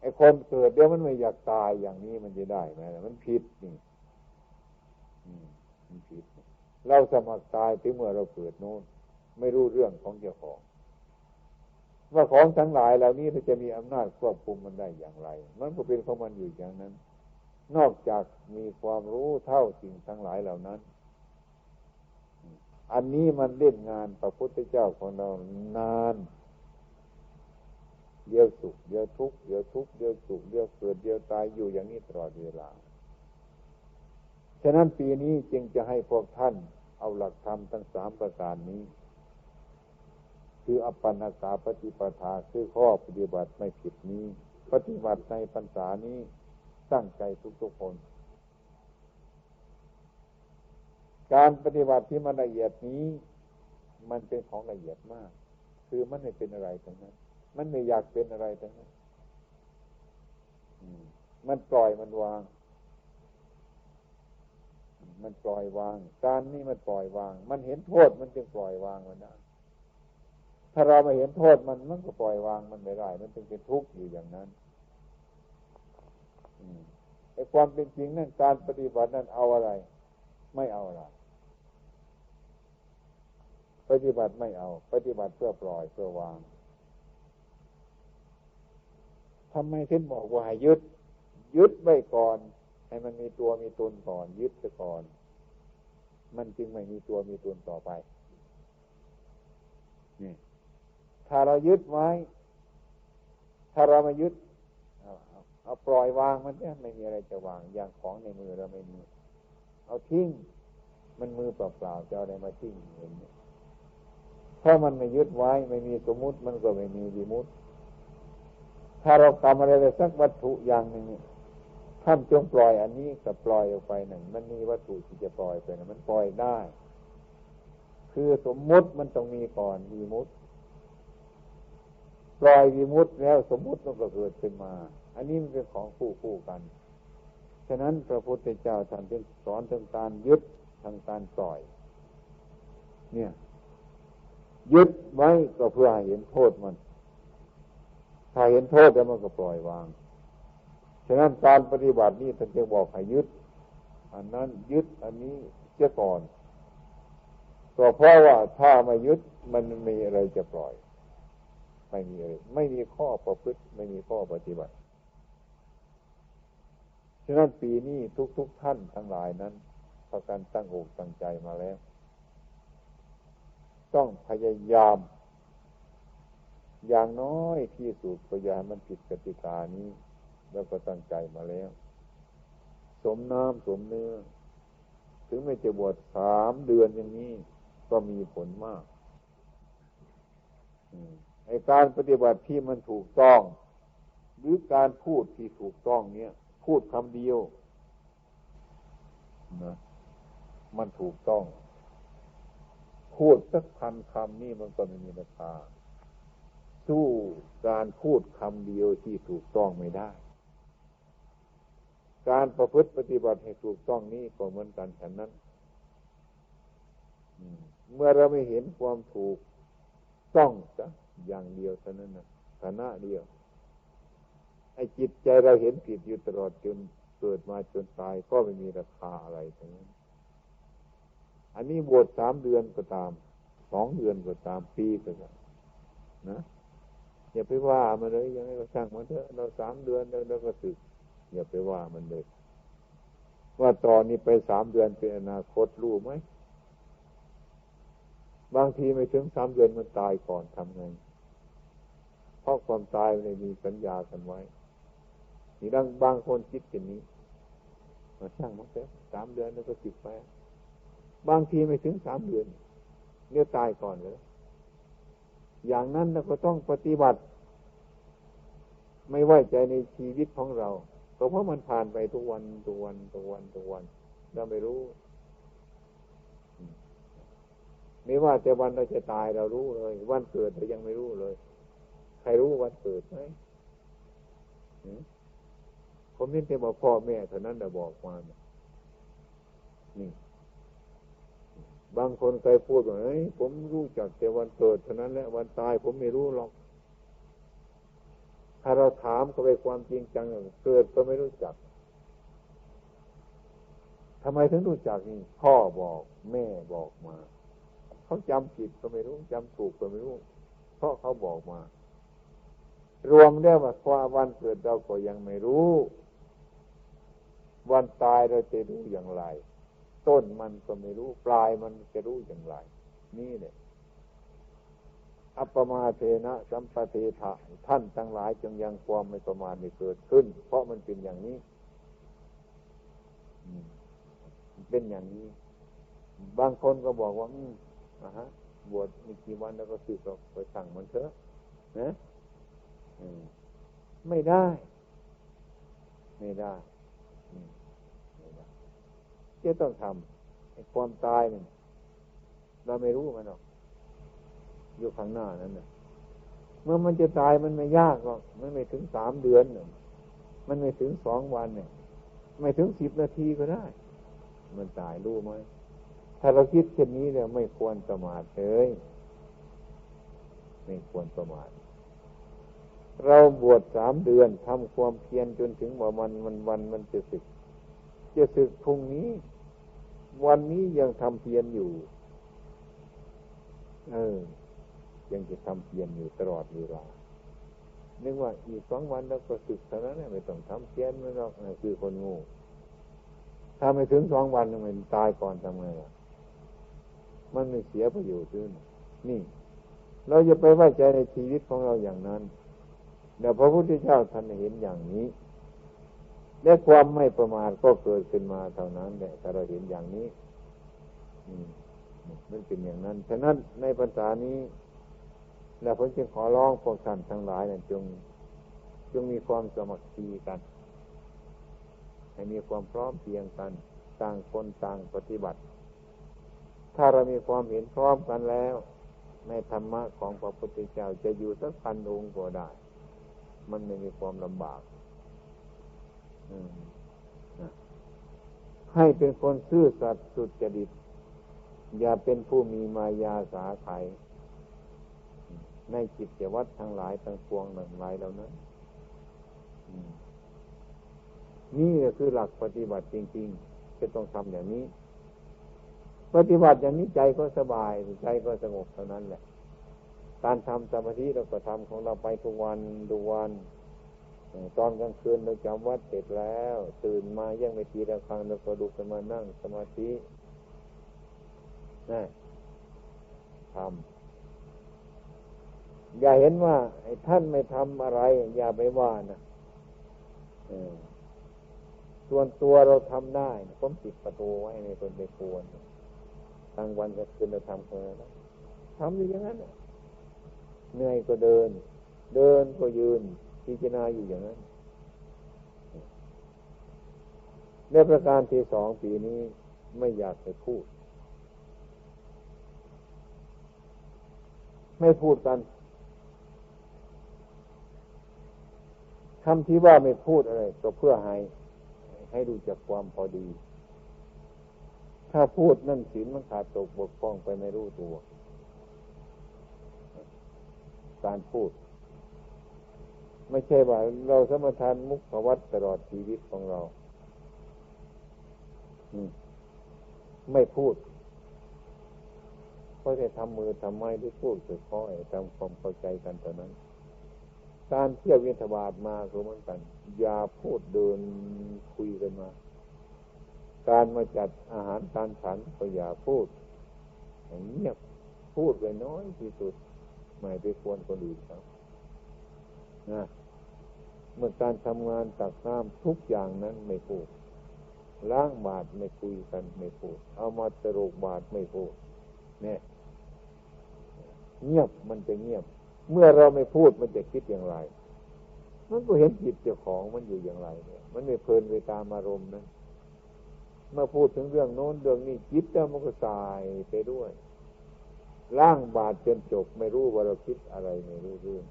ไอ้คนเกิดเดี๋ยวมันไม่อยากตายอย่างนี้มันจะได้ไหมมันผิดนี่ มันผิดเราสมัครตายถึงเมื่อเราเกิดโน้นไม่รู้เรื่องของเจ้าของ ว่าของทั้งหลายเหล่านี้เราจะมีอำนาจควบคุมมันได้อย่างไร มันก็เป็นของมันอยู่อย่างนั้น นอกจากมีความรู้เท่าสิ่งทั้งหลายเหล่านั้น อันนี้มันเล่นงานพระพุทธเจ้าของเรานานเดียวสุขเดียวทุกข์เดียวทุกข์เดียวสุขเดียวเกิดเดียวตายอยู่อย่างนี้ตลอดเวลา ฉะนั้นปีนี้จึงจะให้พวกท่านเอาหลักธรรมทั้งสามประการนี้ คืออปันากาปฏิปทาคือข้อปฏิบัติไม่ผิดนี้ ปฏิบัติในพรรษานี้ตั้งใจทุกๆคน การปฏิบัติที่มันละเอียดนี้ มันเป็นของละเอียดมาก คือมันไม่เป็นอะไรทั้งนั้น มันไม่อยากเป็นอะไรทั้งนั้นมันปล่อยมันวาง มันปล่อยวาง การนี่มันปล่อยวาง มันเห็นโทษมันจึงปล่อยวางมันได้ถ้าเราไม่เห็นโทษมันมันก็ปล่อยวางมันไม่ได้ มันจึงเป็นทุกข์อยู่อย่างนั้นไอ้ความเป็นจริงนั่นการปฏิบัตินั้นเอาอะไร ไม่เอาอะไรปฏิบัติไม่เอา ปฏิบัติเพื่อปล่อยเพื่อวางทำไมถึงบอกว่ายึด ยึดไว้ก่อน ให้มันมีตัวมีตนก่อนยึดไปก่อน มันจึงไม่มีตัวมีตนต่อไปนี่ถ้าเรายึดไว้ถ้าเรามายึดเอาเอาปล่อยวางมันเนี่ยไม่มีอะไรจะวางอย่างของในมือเราไม่มีเอาทิ้งมันมือเปล่าๆจะเอาอะไรมาทิ้งเห็นไหมถ้ามันไม่ยึดไว้ ไม่มีสมมุติมันก็ไม่มีวิมุติถ้าเราทำอะไรไปสักวัตถุอย่างหนึ่ง ท่านจงปล่อยอันนี้กับปล่อยออกไปหนึ่งมันมีวัตถุที่จะปล่อยไปนะมันปล่อยได้ คือสมมุติมันต้องมีก่อนมีมุตปล่อยมีมุตแล้วสมมุติมันก็เกิดขึ้นมา อันนี้มันเป็นของคู่คู่กัน ฉะนั้นพระพุทธเจ้าท่านจึงสอนทางการยึดทางการปล่อย เนี่ย ยึดไว้ก็เพื่อเห็นโทษมัน ถ้าเห็นโทษแล้วมันก็ปล่อยวาง ฉะนั้นการปฏิบัตินี้ท่านจึงบอกให้ยึด อันนั้นยึดอันนี้เสียก่อนก็เพราะว่าถ้าไม่ยึดมันมีอะไรจะปล่อย ไม่มีอะไรไม่มีข้อประพฤติ ไม่มีข้อปฏิบัติ ฉะนั้นปีนี้ทุกๆทท่านทั้งหลายนั้นพากันตั้งอกตั้งใจมาแล้ว ต้องพยายาม อย่างน้อยที่สุดก็อย่ามันผิดกติกานี้ แล้วก็ตั้งใจมาแล้ว สมน้ำสมเนื้อ ถึงไม่จะบวชสามเดือนอย่างนี้ ก็มีผลมากไอการปฏิบัติที่มันถูกต้อง หรือการพูดที่ถูกต้องเนี่ยพูดคำเดียวนะมันถูกต้อง พูดสักพันคำนี่มันก็ไม่มีราคาสู้การพูดคำเดียวที่ถูกต้องไม่ได้ การประพฤติปฏิบัติให้ถูกต้องนี้ก็เหมือนกันฉันนั้นเมื่อเราไม่เห็นความถูกต้องจะอย่างเดียวเท่านั้นนะฐานะเดียวไอ้จิตใจเราเห็นผิดอยู่ตลอดจนเกิดมาจนตายก็ไม่มีราคาอะไรทั้งนั้น อันนี้บวชสามเดือนก็ตามสองเดือนก็ตามปีก็ตามนะอย่าไปว่ามันเลยยังไงก็ช่างมันเถอะเราสามเดือนแล้วก็สึก อย่าไปว่ามันเลย ว่าตอนนี้ไปสามเดือนเป็นอนาคตรู้ไหม บางทีไม่ถึงสามเดือนมันตายก่อนทำไง เพราะความตายมันมีสัญญากันไว้ นี่ดังบางคนคิดอย่างนี้มาช่างมันเถอะสามเดือนแล้วก็สิบไป บางทีไม่ถึงสามเดือนเดี๋ยตายก่อนเลยอย่างนั้นเราก็ต้องปฏิบัติ ไม่ไว้ใจในชีวิตของเรา เพราะมันผ่านไปทุกวันทุกวันทุกวันทุกวันเราไม่รู้ไม่ว่าแต่วันเราจะตายเรารู้เลย วันเกิดเรายังไม่รู้เลย ใครรู้วันเกิดไหมผมนี่แต่บอกพ่อแม่เท่านั้นเราบอกมานี่บางคนเคยพูดว่าเฮ้ยผมรู้จักแต่วันเกิดเท่านั้นแหละวันตายผมไม่รู้หรอก ถ้าเราถามก็ไปความจริงจังเกิดก็ไม่รู้จักทำไมถึงรู้จักนี่พ่อบอกแม่บอกมา เขาจำผิดก็ไม่รู้จำถูกก็ไม่รู้ เพราะเขาบอกมา รวมได้ว่าความวันเกิดเราก็ยังไม่รู้ วันตายเราจะรู้อย่างไร ต้นมันก็ไม่รู้ ปลายมันจะรู้อย่างไร นี่เนี่ย อัปมาเทนะสัมปเทถะท่านทั้งหลายจงยังความไม่ประมาณไม่เกิดขึ้น เพราะมันเป็นอย่างนี้เป็นอย่างนี้ บางคนก็บอกว่านะฮะบวชมีกี่วันแล้วก็สึกก็ไปสั่งมันเถอะนะไม่ได้ไม่ได้ ไม่ได้จะต้องทำความตายเนี่ยเราไม่รู้มันหรอก อยู่ข้างหน้านั้นน่ะเมื่อมันจะตายมันไม่ยากหรอกมันไม่ถึงสามเดือนเนี่ยมันไม่ถึงสองวันเนี่ย ไม่ถึงสิบนาทีก็ได้ มันตายรู้ไหมถ้าเราคิดเช่นนี้เนี่ยไม่ควรประมาทเลยไม่ควรประมาทเราบวชสามเดือนทำความเพียรจนถึงว่ามันมันวันมันจะสึก จะสึกพรุ่งนี้ วันนี้ยังทำเพียรอยู่ เออ ยังจะทำเพียรอยู่ตลอดเวลานึกว่าอีกสองวันแล้วก็สึกเท่านั้นไม่ต้องทำเพียรไม่หรอกคือคนงูถ้าไม่ถึงสองวันมันตายก่อนทำไงล่ะมันไม่เสียประโยชน์ด้วยนี่ เราจะไปไว้ใจในชีวิตของเราอย่างนั้นเดี๋ยวพระพุทธเจ้าท่านเห็นอย่างนี้และความไม่ประมาทก็เกิดขึ้นมาเท่านั้นแหละถ้าเราเห็นอย่างนี้มันเป็นอย่างนั้น ฉะนั้นในภาษานี้ แล้วผมจึงขอร้องพวกท่านทั้งหลายนี่ยจง จงมีความสมัครคีกัน ให้มีความพร้อมเพียงกัน ต่างคนต่างปฏิบัติ ถ้าเรามีความเห็นพร้อมกันแล้ว ในธรรมะของพระพุทธเจ้าจะอยู่สักพันองค์ก็ได้ มันไม่มีความลำบากให้เป็นคนซื่อสัตย์สุดจริต อย่าเป็นผู้มีมายาสาไข ในจิตวัตทั้งหลายทั้งปวงหนึ่งหลายเหล่านั้นนี่คือหลักปฏิบัติจริง ๆ จะต้องทำอย่างนี้ ปฏิบัติอย่างนี้ใจก็สบายใจก็สงบเท่านั้นแหละ การทำสมาธิเราก็ทำของเราไปทุกวันทุกวันตอนกลางคืนเราจำวัดเสร็จแล้ว ตื่นมายังไม่ทีละครั้งเราก็ดูกันมานั่งสมาธินะทำ อย่าเห็นว่าท่านไม่ทำอะไร อย่าไปว่านะส่วนตัวเราทำได้ผมปิดประตูไว้ในคนไปควรทั้งวันก็คืนเราทำคนะทำอย่างนั้นเหนื่อยก็เดิน เดินก็ยืนพิจารณาอยู่อย่างนั้นในประการที่สองปีนี้ไม่อยากจะพูด ไม่พูดกัน คำที่ว่าไม่พูดอะไรก็เพื่อให้ ให้ดูจากความพอดี ถ้าพูดนั่นศีลมันขาดตกบกพร่องไปไม่รู้ตัว การพูด ไม่ใช่ว่า เราสมทานมุขวัตตลอดชีวิตของเราไม่พูดก็จะทำมือทำไม้ด้วยพูดคือข้อยทำความเข้าใจกันตอนนั้น การเที่ยววิทบาทมาก็เหมือนกันอย่าพูดเดินคุยกันมา การมาจัดอาหารการฉันก็อย่าพูดเงียบพูดไปน้อยที่สุด ไม่ไปควรคนอื่นครับนะเมื่อการทำงานตักน้ำทุกอย่างนั้นไม่พูดล้างบาทไม่คุยกันไม่พูด เอามาตรุกบาทไม่พูดเนี่ยเงียบมันจะเงียบ เมื่อเราไม่พูดมันจะคิดอย่างไร มันก็เห็นจิตเจ้าของมันอยู่อย่างไร เนี่ย มันไม่เพลินไปตามอารมณ์นะเมื่อพูดถึงเรื่องโน้นเรื่องนี้จิตแล้วมันก็สายไปด้วยล่างบาดจนจบไม่รู้ว่าเราคิดอะไรไม่รู้เรื่อง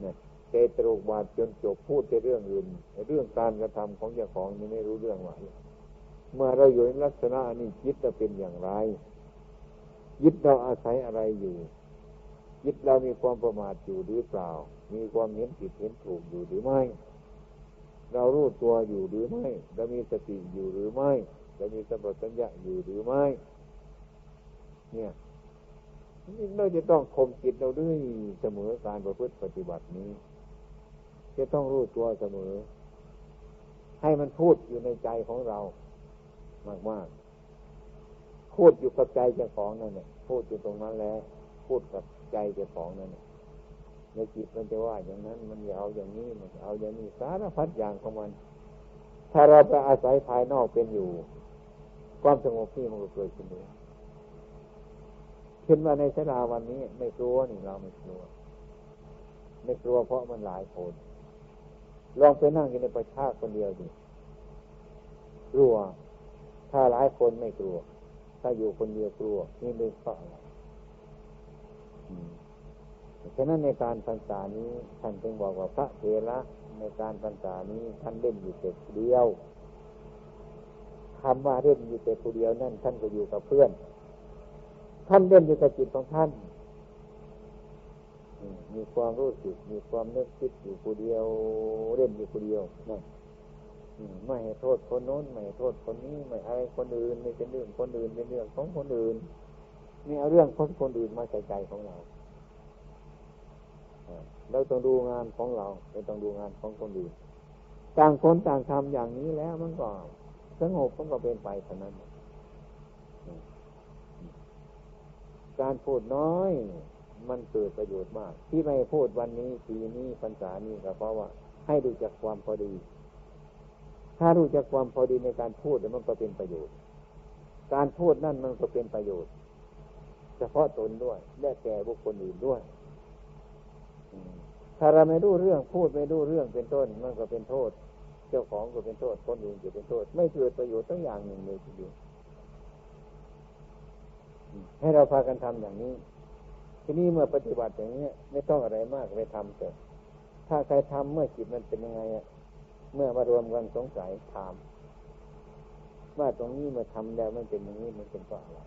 เนี่ยเตตรุกบาดจนจบพูดแต่เรื่องอื่นเรื่องการกระทำของเจ้าของนี่ไม่รู้เรื่องว่าเมื่อเราอยู่ในลักษณะนี้จิตจะเป็นอย่างไรยึดเราอาศัยอะไรอยู่ ยึดเรามีความประมาทอยู่หรือเปล่า มีความเห็นผิดเห็นถูกอยู่หรือไม่ เรารู้ตัวอยู่หรือไม่ เรามีสติอยู่หรือไม่ เรามีสัมปชัญญะอยู่หรือไม่ เนี่ยเราจะต้องคมจิตเราด้วยเสมอการประพฤติปฏิบัตินี้ จะต้องรู้ตัวเสมอ ให้มันพูดอยู่ในใจของเรา มากๆพูดอยู่กับใจเจ้าของนั่นเนี่ยพูดอยู่ตรงนั้นแล้ว พูดกับ ใจเจ้าของนั่นในจิตมันจะว่าอย่างนั้น มันจะเอาอย่างนี้มันเอาอย่างนี้สารพัดอย่างของมัน ถ้าเราไปอาศัยภายนอกเป็นอยู่ ความสงบที่มันก็เกิดขึ้นเองขึ้นมาในสลาวันนี้ ไม่กลัวนี่เราไม่กลัว ไม่กลัวเพราะมันหลายคนลองไปนั่งอยู่ในประชาคนเดียวดิกลัว ถ้าหลายคนไม่กลัว ถ้าอยู่คนเดียวกลัว นี่เป็นเพราะอะไร ฉะนั้นในการพรรษานี้ท่านจึงบอกว่าพระเถระในการพรรษานี้ท่านเล่นอยู่แต่เดียวคำว่าเล่นอยู่แต่คนเดียวนั่นท่านก็อยู่กับเพื่อน ท่านเล่นอยู่กับจิตของท่านมีความรู้สึกมีความนึกคิดอยู่คนเดียว เล่นอยู่คนเดียวนั่นไม่ให้โทษคนโน้นไม่ให้โทษคนนี้ไม่อะไรคนอื่นไม่เป็นเรื่องคนอื่นเป็นเรื่องของคนอื่น นี่เอาเรื่องคนคนอื่นมาใส่ใจของเราเราต้องดูงานของเราเราต้องดูงานของคนอื่นต่างคนต่างทำอย่างนี้แล้วมันก็สงบมันก็เป็นไปเท่านั้น การพูดน้อย มันเกิดประโยชน์มาก ที่ไม่พูดวันนี้ปีนี้พรรษานี้ก็เพราะว่า ให้ดูจากความพอดี ถ้ารู้จักความพอดีในการพูดแล้วมันก็เป็นประโยชน์ การพูดนั่นมันก็เป็นประโยชน์ เฉพาะตนด้วย และแก่บุคคลอื่นด้วยถ้าเราไม่รู้เรื่องพูดไม่รู้เรื่องเป็นต้น มันก็เป็นโทษ เจ้าของก็เป็นโทษคนอื่นก็เป็นโทษ ไม่เกิดประโยชน์ทั้งอย่างหนึ่งเลยทีเดียวให้เราพากันทำอย่างนี้ ทีนี้เมื่อปฏิบัติอย่างนี้ไม่ต้องอะไรมากไปทำแต่ถ้าใครทำเมื่อจิตมันเป็นยังไงอะเมื่อมารวมกันสงสัยถามว่าตรงนี้มาทำแล้วมันเป็นอย่างนี้มันเป็นเพราะอะไร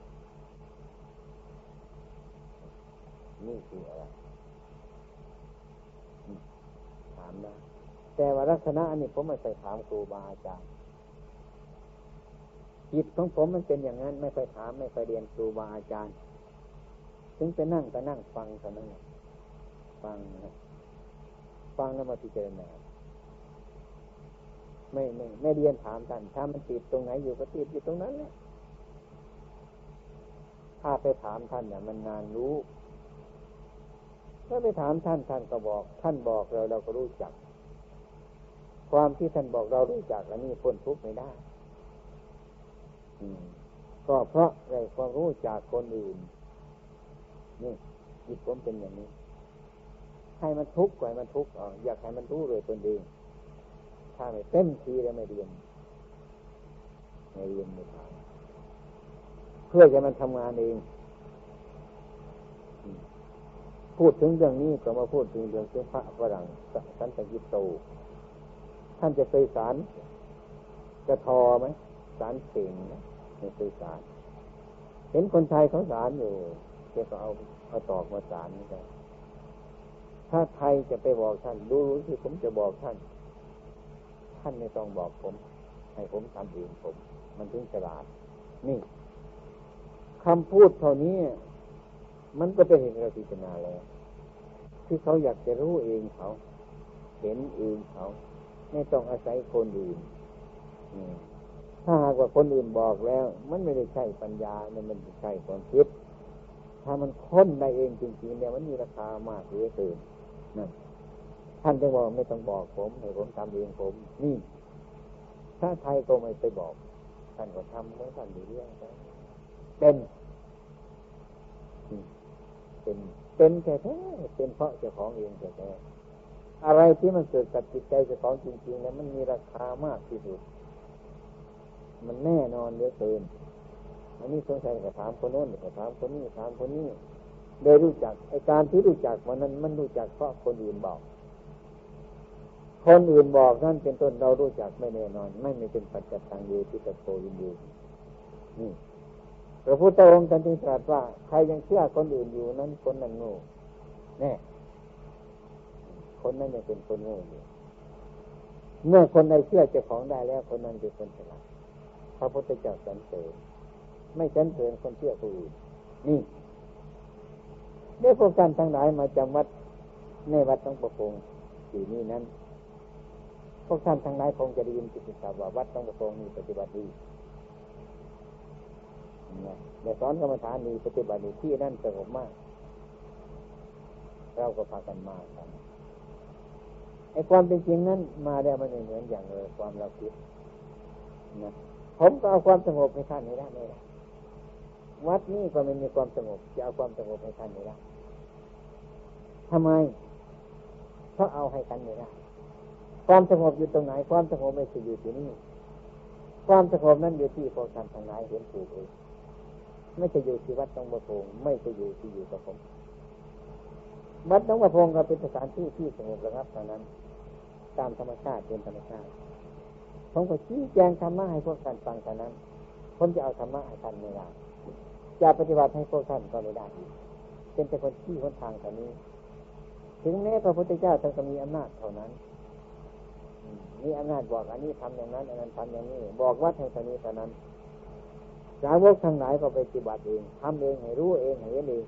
นี่คืออะไรถามนะแต่ว่าลักษณะอันนี้ผมไม่ใส่ถามครูบาอาจารย์จิตของผมมันเป็นอย่างนั้น ไม่ไปถามไม่ไปเรียนครูบาอาจารย์ถึงจะนั่งก็นั่งฟังเท่านั้นฟังนะฟังแล้วมาพิจารณาไม่ไม่ไม่เรียนถามท่านถ้ามันติดตรงไหนอยู่ก็ติดอยู่ตรงนั้นแหละถ้าไปถามท่านเนี่ยมันนานรู้ ถ้าไปถามท่านท่านก็บอก ท่านบอกเราเราก็รู้จัก ความที่ท่านบอกเรารู้จักแล้วนี่พ้นทุกข์ไม่ได้ก็เพราะได้ความรู้จากคนอื่นนี่จิตผมเป็นอย่างนี้ ให้มันทุกข์กว่ามันทุกข์อยากให้มันรู้เลยตนเองถ้าไม่เต็มทีแล้วไม่เรียนไม่เรียนไม่ทำเพื่อจะมันทำงานเอง พูดถึงเรื่องนี้ก็มาพูดถึงเรื่องเจ้าพระฝรั่งสันตกิโต ท่านจะเคยสารกระทอไหมสารเสียงนะในสื่อสาร เห็นคนไทยเขาสารอยู่แกก็เอาเอาตอกมาสารนี่ได้ถ้าไทยจะไปบอกท่าน ดูรู้ที่ผมจะบอกท่าน ท่านไม่ต้องบอกผม ให้ผมทำเองผม มันถึงฉลาด นี่คำพูดเท่านี้มันก็เป็นเหตุเราพิจารณาแล้ว ที่เขาอยากจะรู้เองเขา เห็นเองเขา ไม่ต้องอาศัยคนอื่นถ้าหากว่าคนอื่นบอกแล้ว มันไม่ได้ใช่ปัญญาเนี่ยมันใช่ความคิด ถ้ามันค้นได้เองจริงๆเนี่ยมันมีราคามากเหลือเกินนั่นท่านจะบอกไม่ต้องบอกผมให้ผมทำเองผมนี่ถ้าใครก็ไม่ไปบอกท่านก็ทำเมื่อท่านดีเรื่องเป็นเป็น เป็นแท้เป็นเพราะเจ้าของเองแท้อะไรที่มันเกิดกับจิตใจเจ้าของจริงๆแล้วมันมีราคามากที่สุด มันแน่นอนเหลือเกินอันนี้สงสัยกับถามคนโน้นกับถามคนนี้ถามคนนี้โดยรู้จักไอการที่รู้จักมันนั้นมันรู้จักเพราะคนอื่นบอก คนอื่นบอกนั่นเป็นต้นเรารู้จักไม่แน่นอน ไม่ไม่เป็นปัจจัยทางเยที่ตะโกยินดีนี่ พระพุทธองค์ท่านจึงตรัสว่า ใครยังเชื่อคนอื่นอยู่นั้นคนนั้นโง่แน่คนนั้นยังเป็นคนโง่อยู่เมื่อคนใดเชื่อเจ้าของได้แล้ว คนนั้นเป็นคนฉลาดพระพุทธเจ้าสรรเสริญไม่สรรเสริญคนเชื่อผู้อื่นนี่ได้พวกท่านทั้งหลายมาจำวัดในวัดต้องประพงสี่นี้นั้น พวกท่านทั้งหลายคงจะได้ยินจิตสาวว่าวัดต้องประพงมีปฏิบัติดี เดี๋ยสอนกรรมฐานมีปฏิบัติที่นั่นสงบมาก เราก็พากันมากันไอ้ความเป็นจริงนั้น มาแล้วมันเหมือนอย่างเลยความเราคิดนะผมก็เอาความสงบให้ท่านไม่ได้ไม่ได้วัดนี้ก็ไม่มีความสงบจะเอาความสงบให้ท่านไม่ได้ทำไมเพราะเอาให้กันไม่ได้ความสงบอยู่ตรงไหน ความสงบไม่ใช่อยู่ที่นี่ความสงบนั้นอยู่ที่พวกท่านทางไหนเห็นถูกเอง ไม่จะอยู่ที่วัดตองประพงไม่จะอยู่ที่อยู่กับผมวัดตองประพงก็เป็นสถานที่ที่สงบระงับเท่านั้น ตามธรรมชาติเป็นธรรมชาติผมก็ชี้แจงธรรมะให้พวกท่านฟังเท่านั้นผมจะเอาธรรมะให้ท่านไม่ได้จะปฏิบัติให้พวกท่านก็ไม่ได้เป็นแต่คนที่คนทางเท่านี้ ถึงแม้พระพุทธเจ้าท่านก็มีอำนาจเท่านั้นมีอำนาจบอกอันนี้ทำอย่างนั้นอันนั้นทำอย่างนี้ บอกวัดให้เท่านี้เท่านั้น สาวกทั้งหลายก็ไปปฏิบัติเองทำเองให้รู้เองให้เห็นเอง